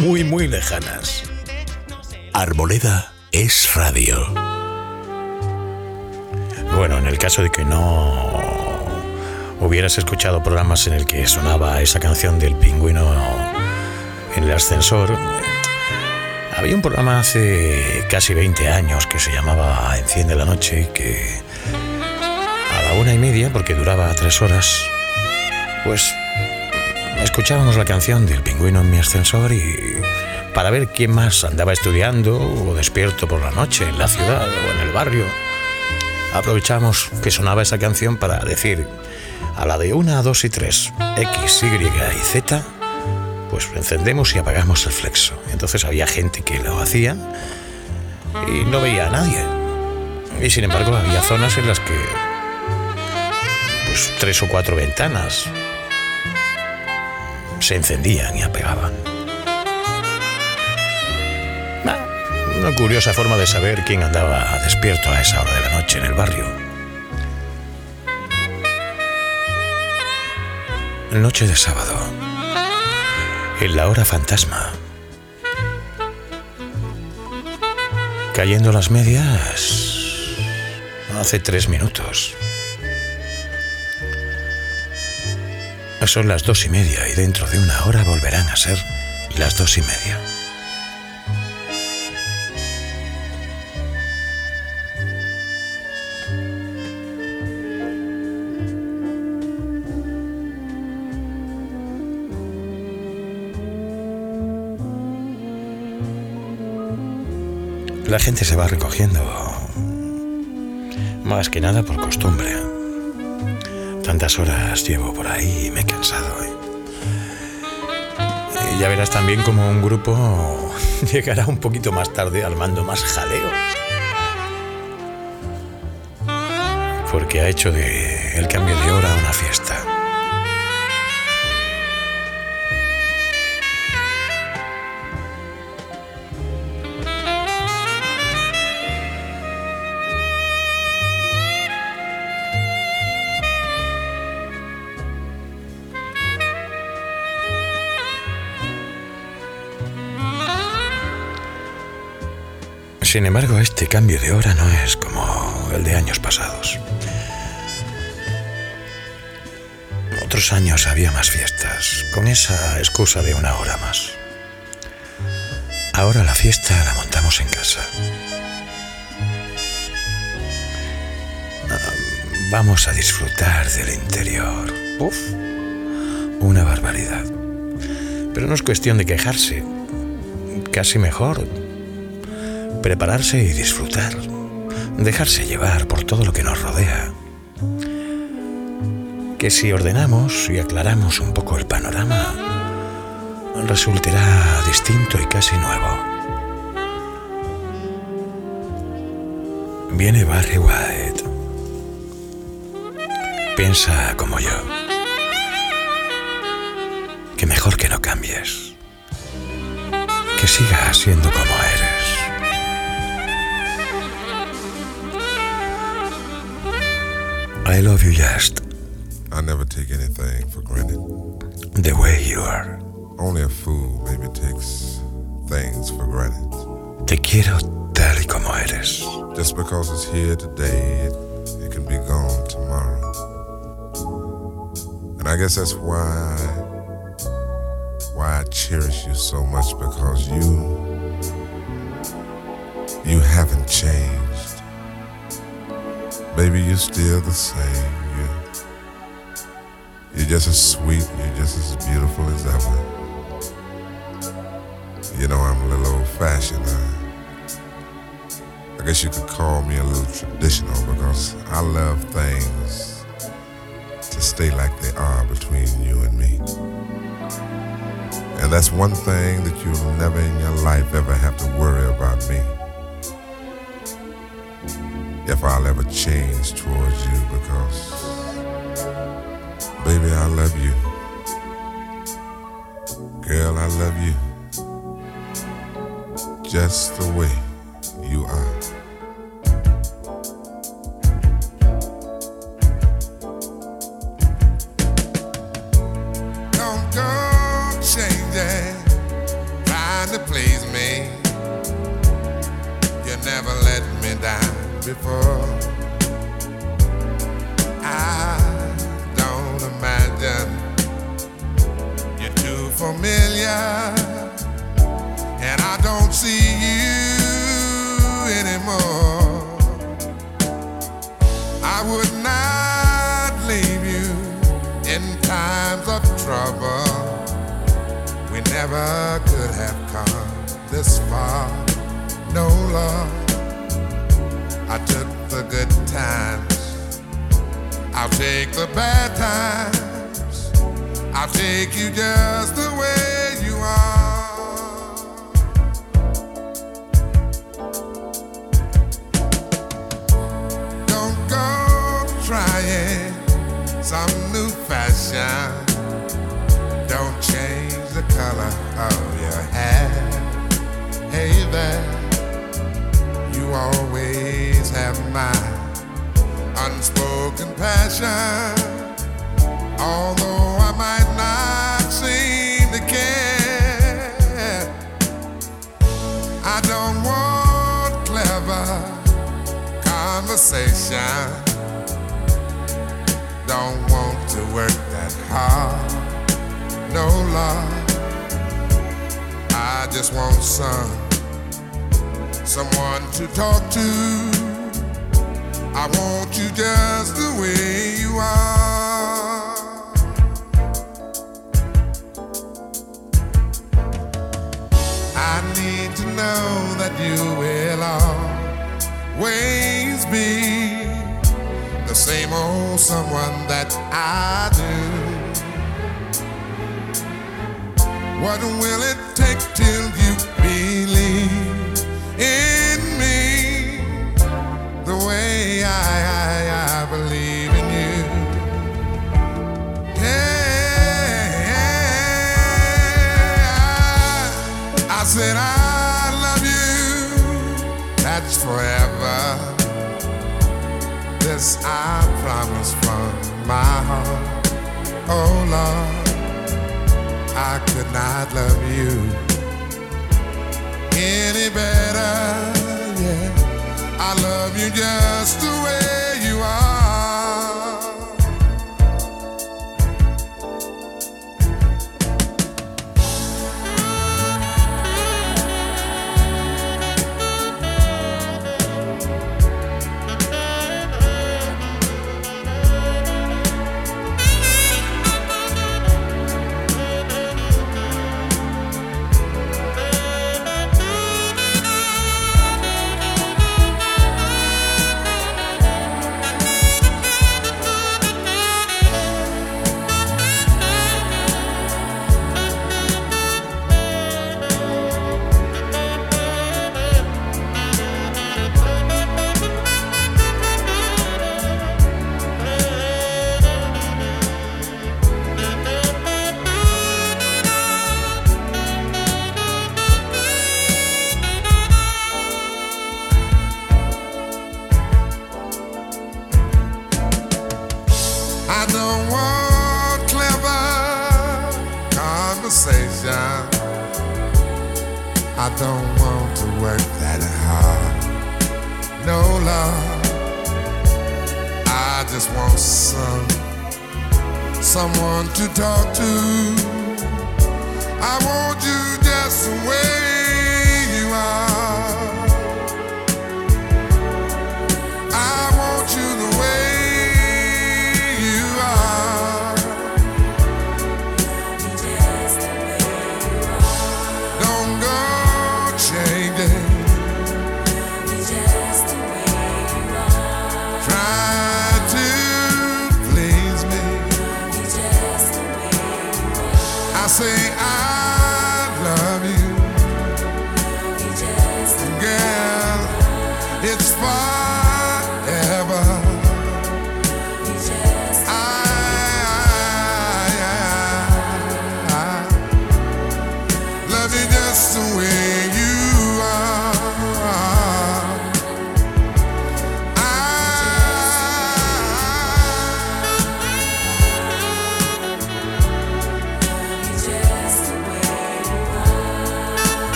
Muy, muy lejanas. Arboleda es radio. Bueno, en el caso de que no hubieras escuchado programas en el que sonaba esa canción del pingüino en el ascensor, había un programa hace casi 20 años que se llamaba Enciende la Noche, que a la una y media, porque duraba tres horas, pues escuchábamos la canción del pingüino en mi ascensor y para ver quién más andaba estudiando o despierto por la noche en la ciudad o en el barrio aprovechamos que sonaba esa canción para decir a la de 1, 2 y 3, X, Y y Z, pues encendemos y apagamos el flexo. Entonces había gente que lo hacía y no veía a nadie. Y sin embargo había zonas en las que pues tres o cuatro ventanas se encendían y apagaban. Una curiosa forma de saber quién andaba despierto a esa hora de la noche en el barrio. Noche de sábado. En la hora fantasma. Cayendo las medias. Hace tres minutos. Son las dos y media y dentro de una hora volverán a ser las dos y media. La gente se va recogiendo. Más que nada por costumbre. Tantas horas llevo por ahí y me he cansado. ¿eh? Y ya verás también como un grupo llegará un poquito más tarde al mando más jaleo. Porque ha hecho de el cambio de hora una fiesta. Este cambio de hora no es como el de años pasados. Otros años había más fiestas, con esa excusa de una hora más. Ahora la fiesta la montamos en casa. Ah, Vamos a disfrutar del interior. Uf, una barbaridad. Pero no es cuestión de quejarse. Casi mejor prepararse y disfrutar, dejarse llevar por todo lo que nos rodea. Que si ordenamos y aclaramos un poco el panorama, resultará distinto y casi nuevo. Viene Barry White. Piensa como yo. Que mejor que no cambies. Que sigas siendo como I love you just I never take anything for granted. the way you are. Only a fool maybe takes things for granted. Te quiero tal y como eres. Just because it's here today, it, it can be gone tomorrow. And I guess that's why why I cherish you so much because you you haven't changed. Baby, you're still the same. You you're just as sweet, you're just as beautiful as ever. You know I'm a little old fashioned. I guess you could call me a little traditional because I love things to stay like they are between you and me. And that's one thing that you'll never in your life ever have to worry about me. If I'll ever change towards you because, baby, I love you. Girl, I love you. Just the way you are.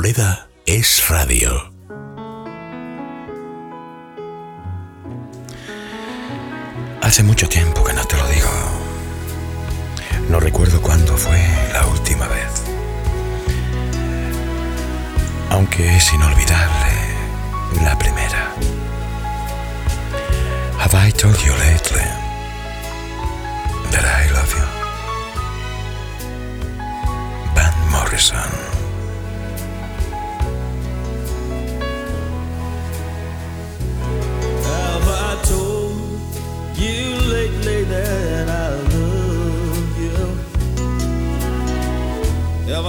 Arboleda es radio. Hace mucho tiempo que no te lo digo. No recuerdo cuándo fue la última vez. Aunque es inolvidable la primera. Have I told you lately that I love you? Van Morrison.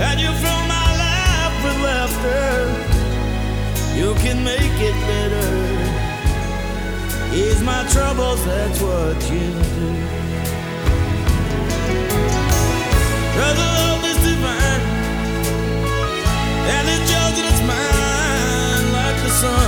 And you fill my life with laughter. You can make it better. Ease my troubles, that's what you do. Cause the love is divine. And yours and it's mine like the sun.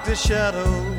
Like the shadows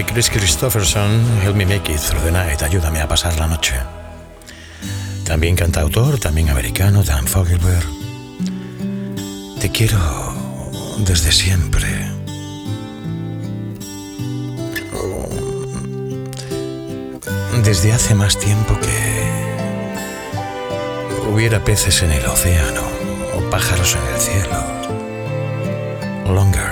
Chris Christopherson, Help Me Make It Through the Night, ayúdame a pasar la noche. También cantautor, también americano, Dan Fogelberg. Te quiero desde siempre. Desde hace más tiempo que hubiera peces en el océano o pájaros en el cielo. Longer.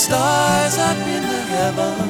stars up in the heavens.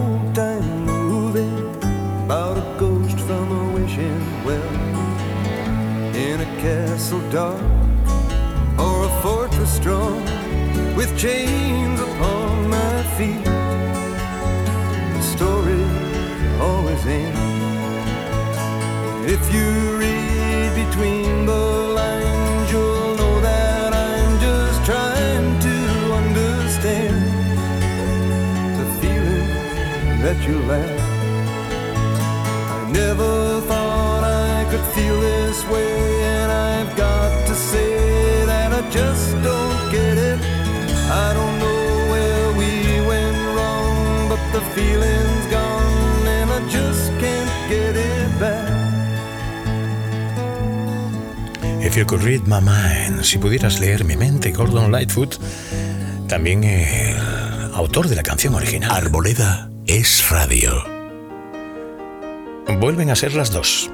castle dark or a fortress strong with chains upon my feet. The story always ends. If you read between the lines, you'll know that I'm just trying to understand the feeling that you lack. I never could feel this way, and I've got to say that I just don't get it. I don't know where we went wrong, but the feeling's gone, and I just can't get it back. If you could read my mind, si pudieras leer mi mente, Gordon Lightfoot, también el autor de la canción original. Arboleda es radio. Vuelven a ser las dos.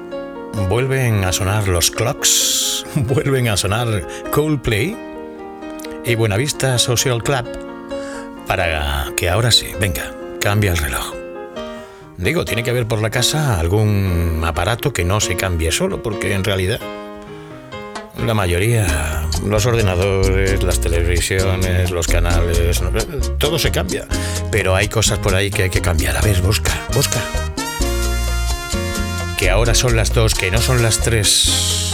Vuelven a sonar los clocks, vuelven a sonar Coldplay y Buenavista Social Club para que ahora sí, venga, cambia el reloj. Digo, tiene que haber por la casa algún aparato que no se cambie solo, porque en realidad la mayoría, los ordenadores, las televisiones, los canales, todo se cambia. Pero hay cosas por ahí que hay que cambiar. A ver, busca, busca ahora son las dos, que no son las tres.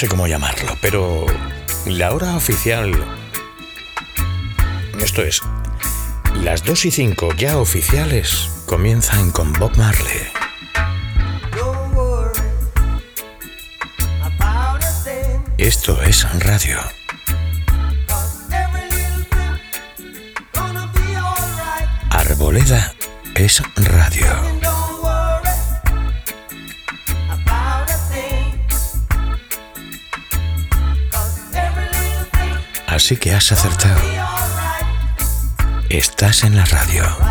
sé cómo llamarlo, pero la hora oficial... Esto es, las 2 y 5 ya oficiales comienzan con Bob Marley. Esto es Radio. sí que has acertado. Estás en la radio.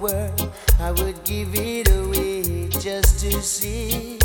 world, I would give it away just to see.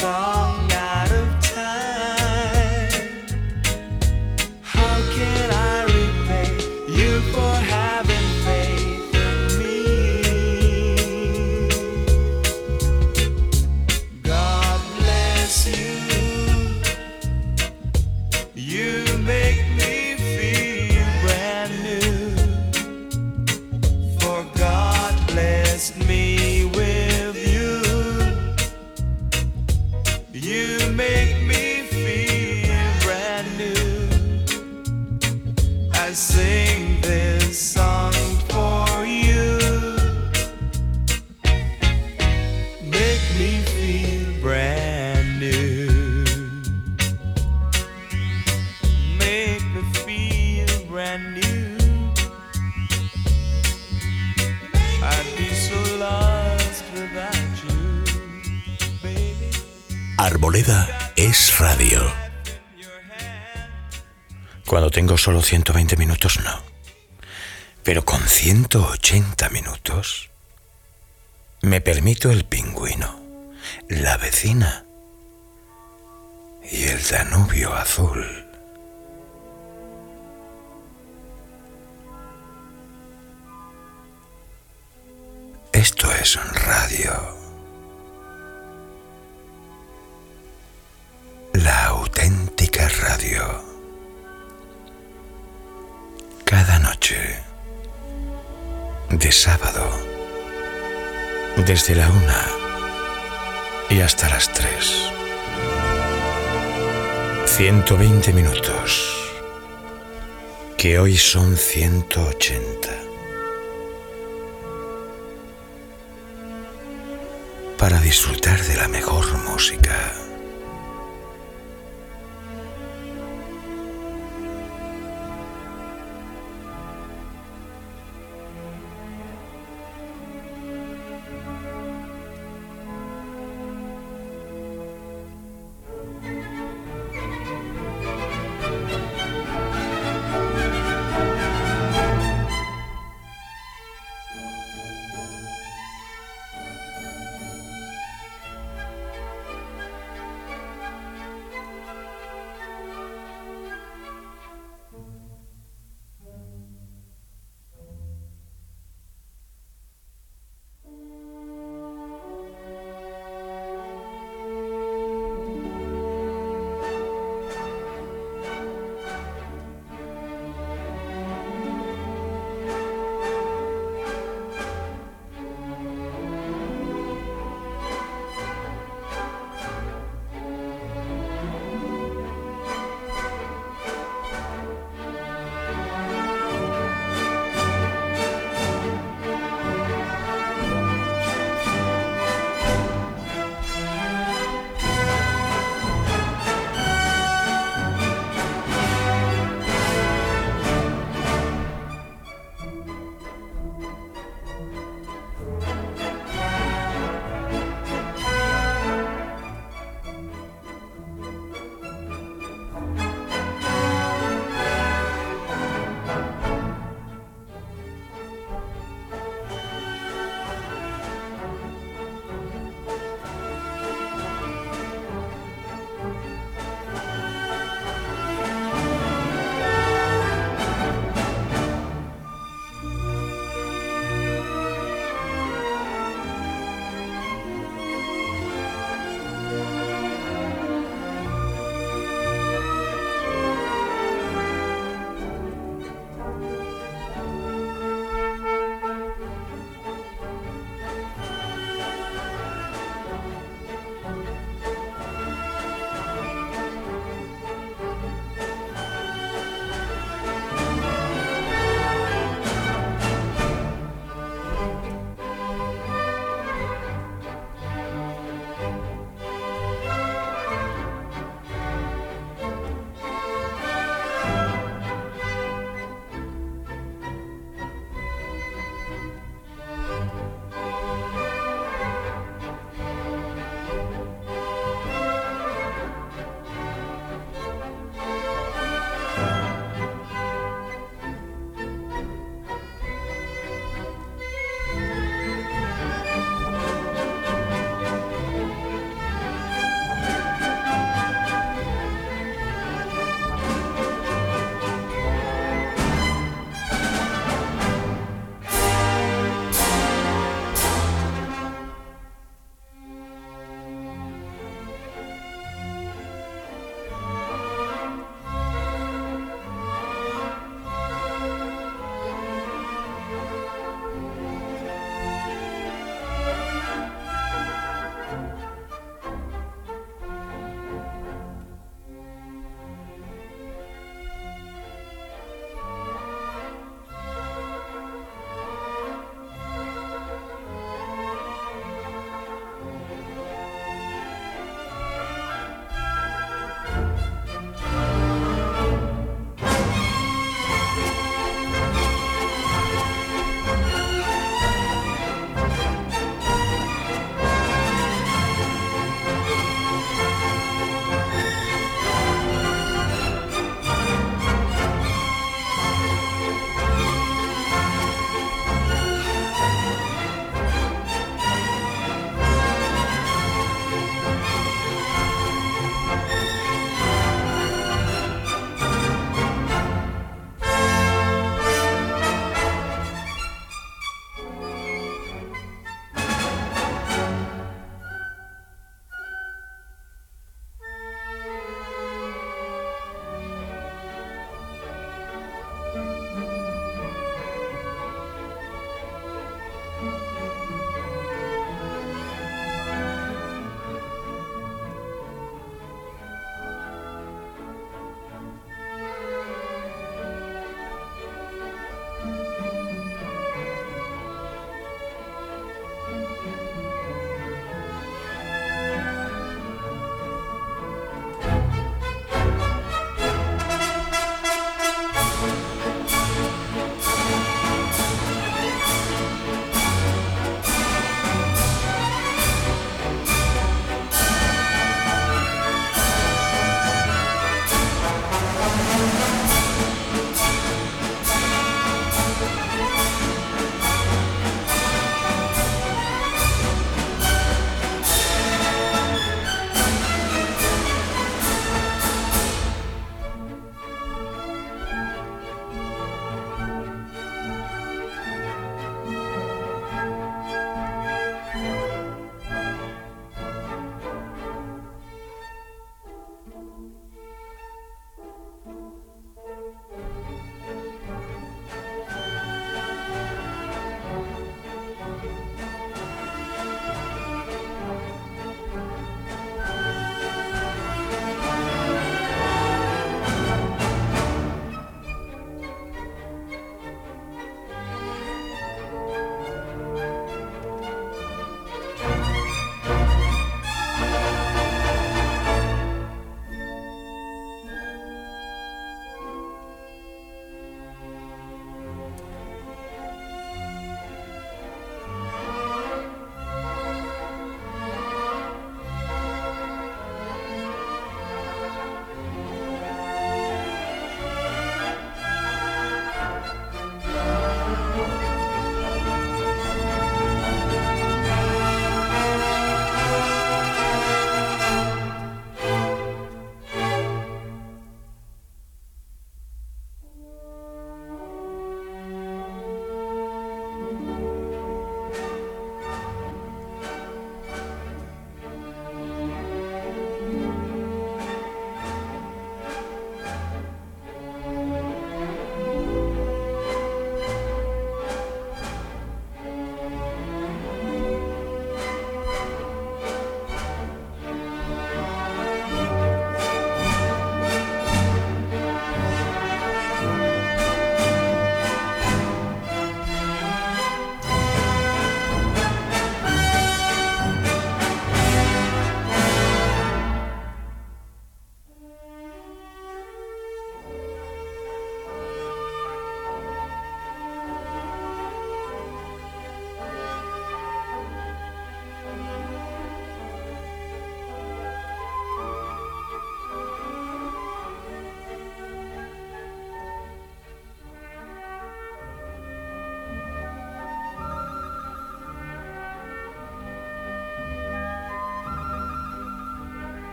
To a solo 120 minutos, no. Pero con 180 minutos, me permito el pingüino, la vecina y el Danubio azul. Esto es un radio. La auténtica radio. Cada noche. De sábado. Desde la una. Y hasta las tres. 120 minutos. Que hoy son 180. Para disfrutar de la mejor música.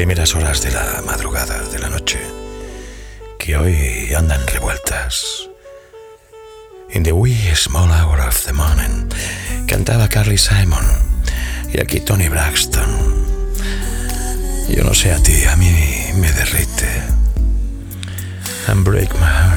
primeras horas de la madrugada, de la noche, que hoy andan revueltas. In the wee small hour of the morning, cantaba Carly Simon y aquí Tony Braxton. Yo no sé a ti, a mí me derrite. And break my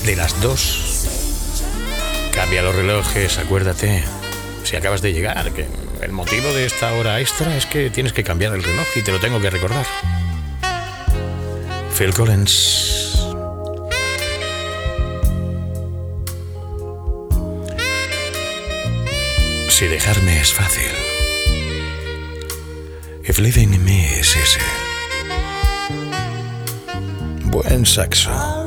de las 2. Cambia los relojes, acuérdate. Si acabas de llegar, que el motivo de esta hora extra es que tienes que cambiar el reloj y te lo tengo que recordar. Phil Collins. Si dejarme es fácil. If living in me es ese. Buen saxo.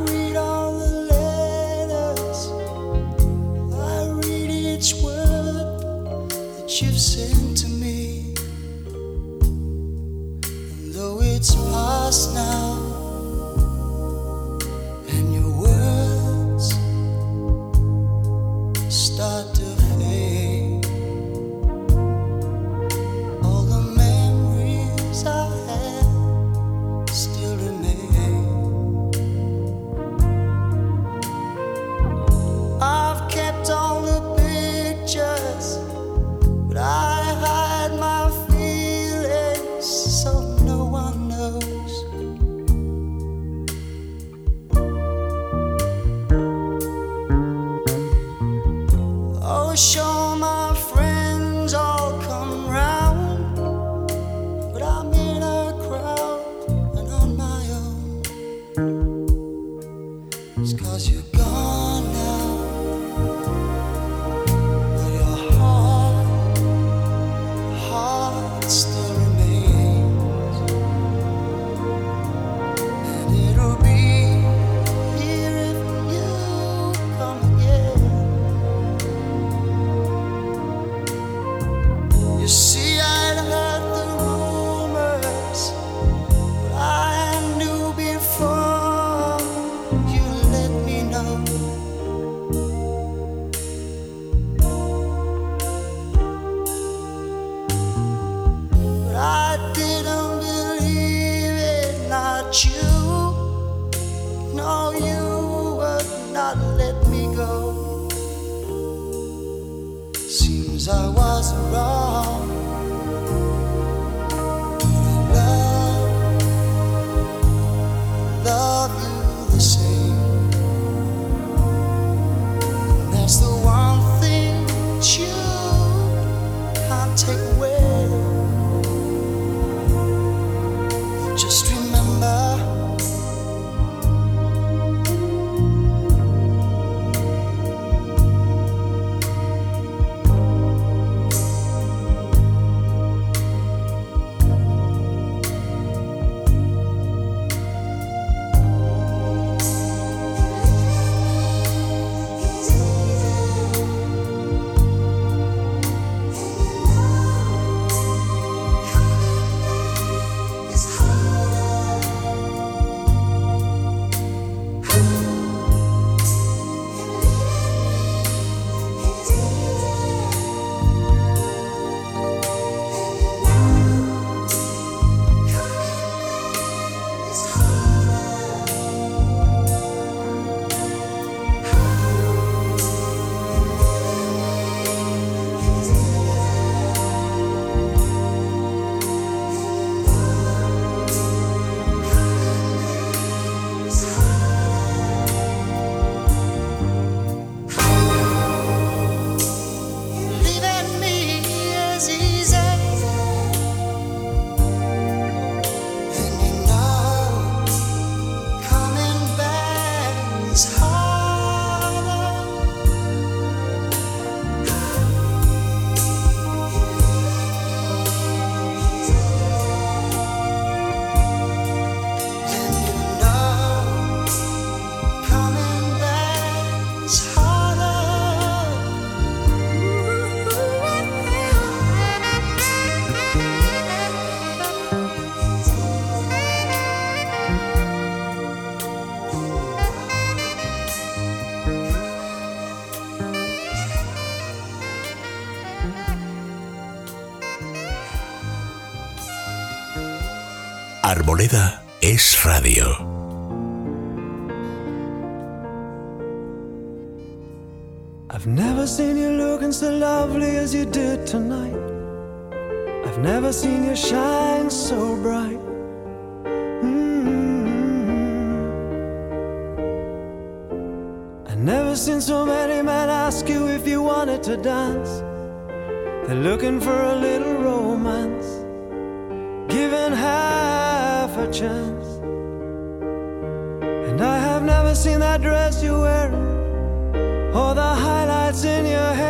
Arboleda es radio. I've never seen you looking so lovely as you did tonight. I've never seen you shine so bright. Mm-hmm. I've never seen so many men ask you if you wanted to dance. They're looking for a little romance, chance. And I have never seen that dress you're wearing or the highlights in your hair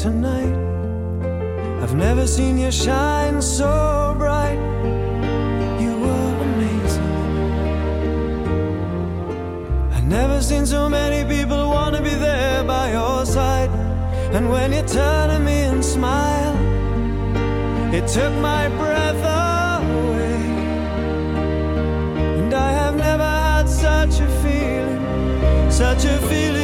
tonight. I've never seen you shine so bright. You were amazing. I've never seen so many people want to be there by your side. And when you turn to me and smile, it took my breath away. And I have never had such a feeling, such a feeling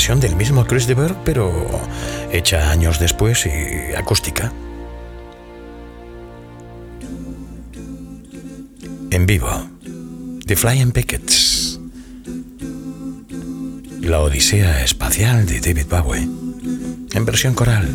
versión del mismo Chris de Burgh, pero hecha años después y acústica. En vivo, The Flying Pickets. La Odisea Espacial de David Bowie. En versión coral.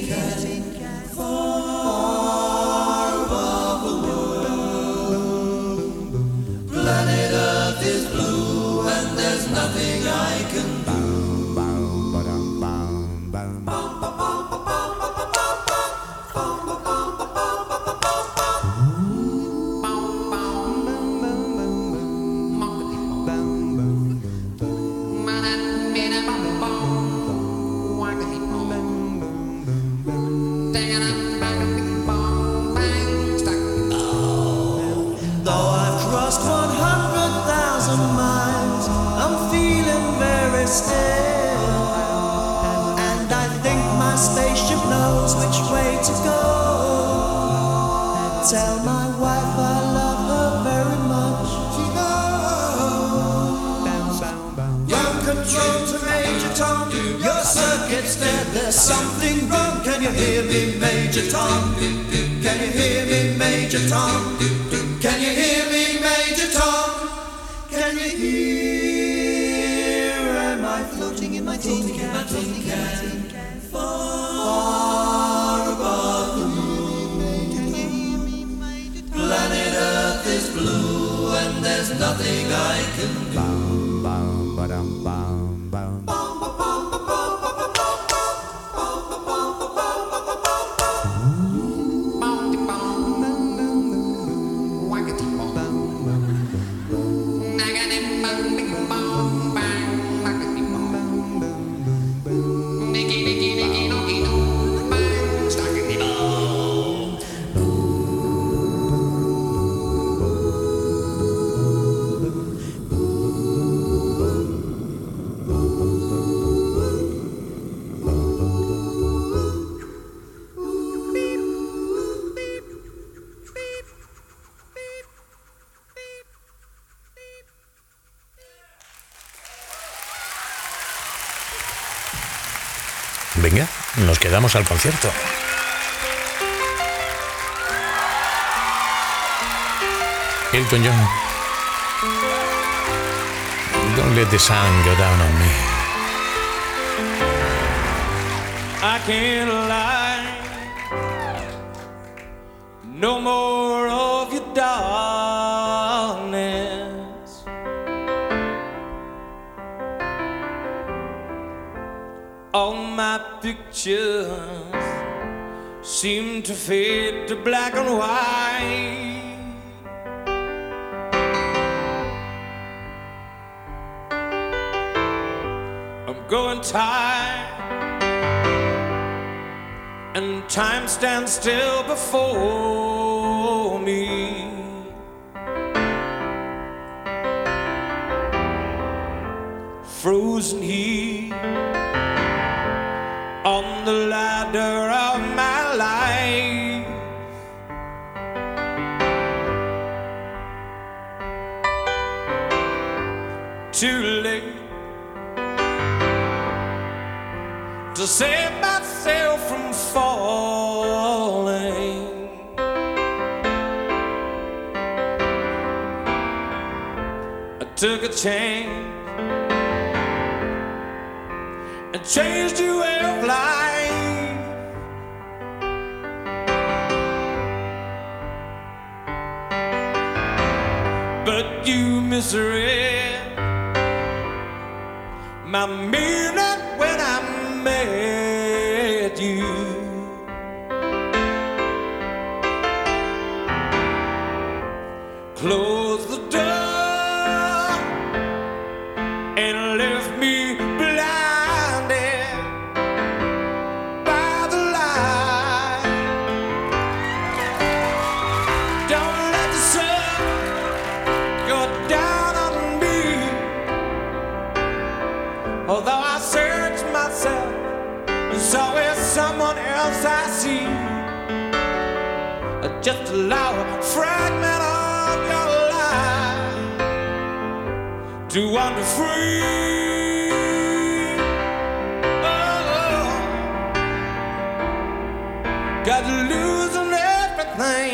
Can, tin you hear me, Major Tom? Can you hear me, Major Tom? Can you hear me, Major Tom? Can you hear? Am I floating in my tin can? My tin can. Far above the moon. Planet Earth is blue, and there's nothing I can do. Quedamos al concierto. Elton John. Don't let the sun go down on me. I can't lie. No more of your darkness. Pictures seem to fade to black and white. I'm growing tired, and time stands still before me. Frozen heat save myself from falling. I took a chance and changed your way of life. But you misread my meaning allow a fragment of your life to wander free. Oh, got losing everything.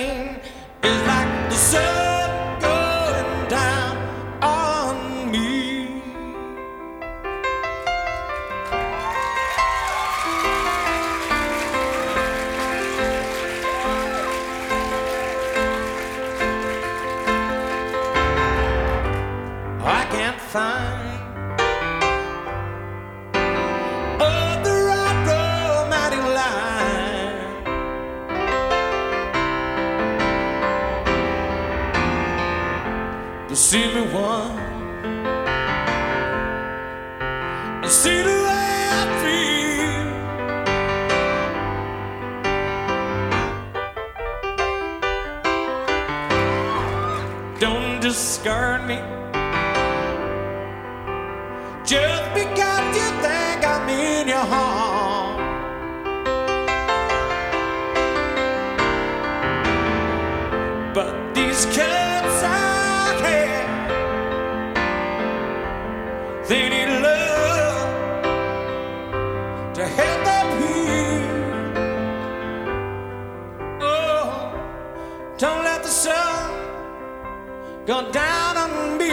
you're down on me.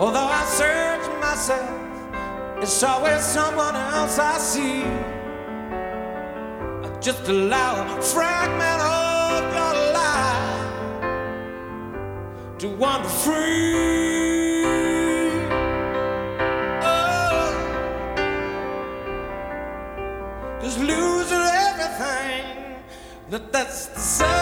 Although I search myself, it's always someone else I see. I just allow a fragment of your life to wander free. Oh, just losing everything that that's the same.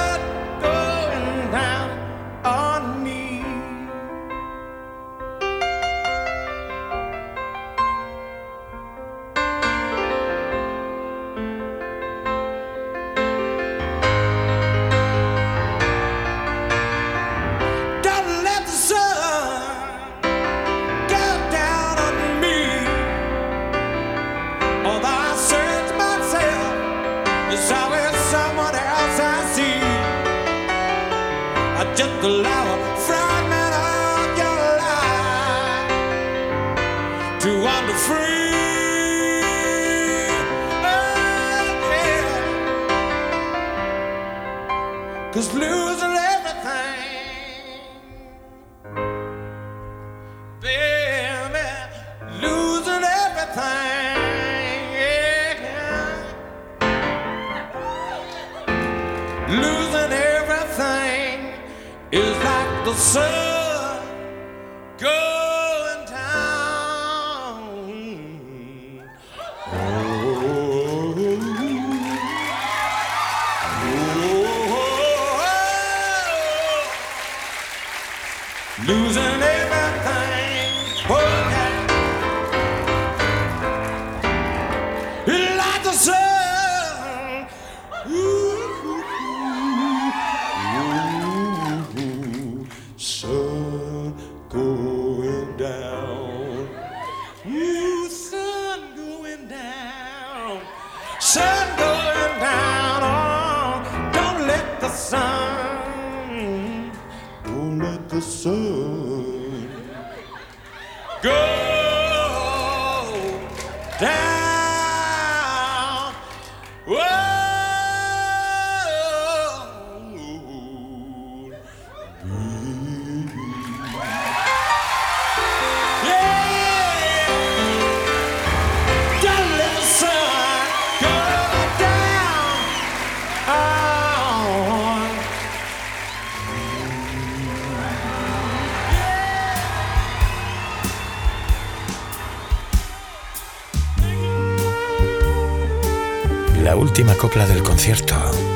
sopla del concierto.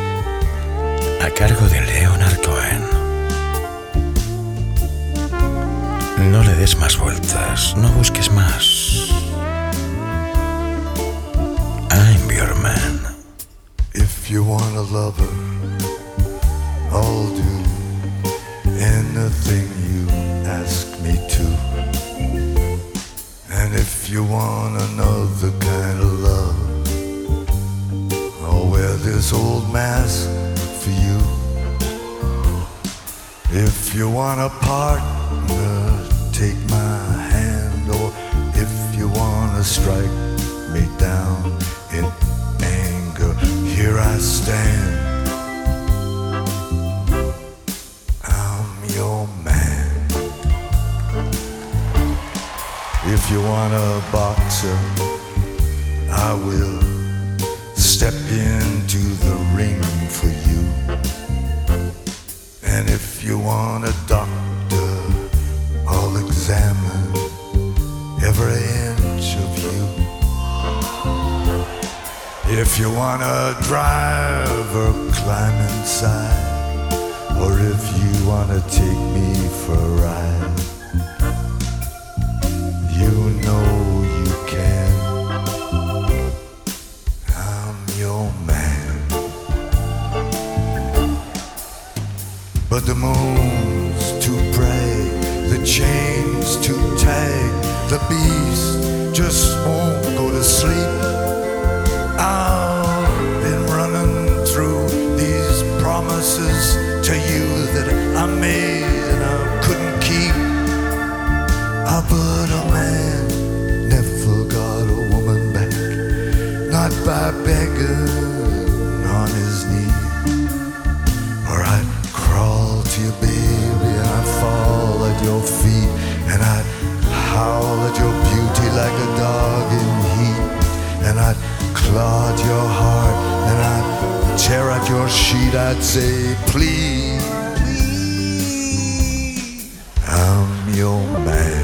claw at your heart and I'd tear at your sheet. I'd say, please, please. I'm your man.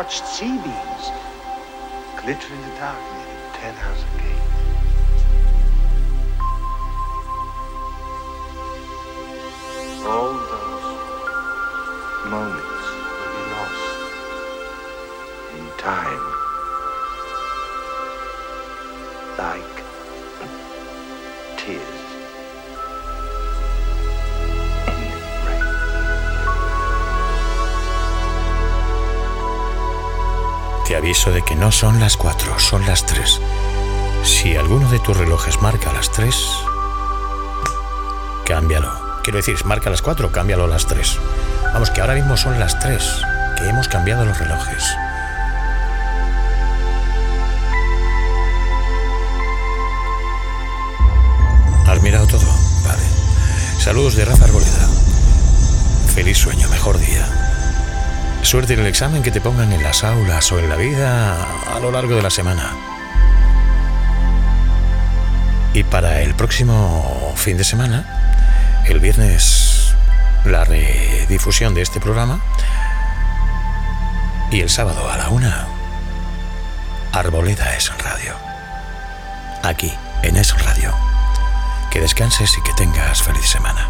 watched Seabee. Son las 4, son las 3. Si alguno de tus relojes marca las 3, cámbialo. Quiero decir, marca las 4, cámbialo a las 3. Vamos, que ahora mismo son las 3, que hemos cambiado los relojes. ¿Has mirado todo? Vale. Saludos de Rafa Arboleda. Feliz sueño, mejor día. Suerte en el examen que te pongan en las aulas o en la vida a lo largo de la semana. Y para el próximo fin de semana, el viernes, la redifusión de este programa. Y el sábado a la una, Arboleda es radio. Aquí, en Es Radio. Que descanses y que tengas feliz semana.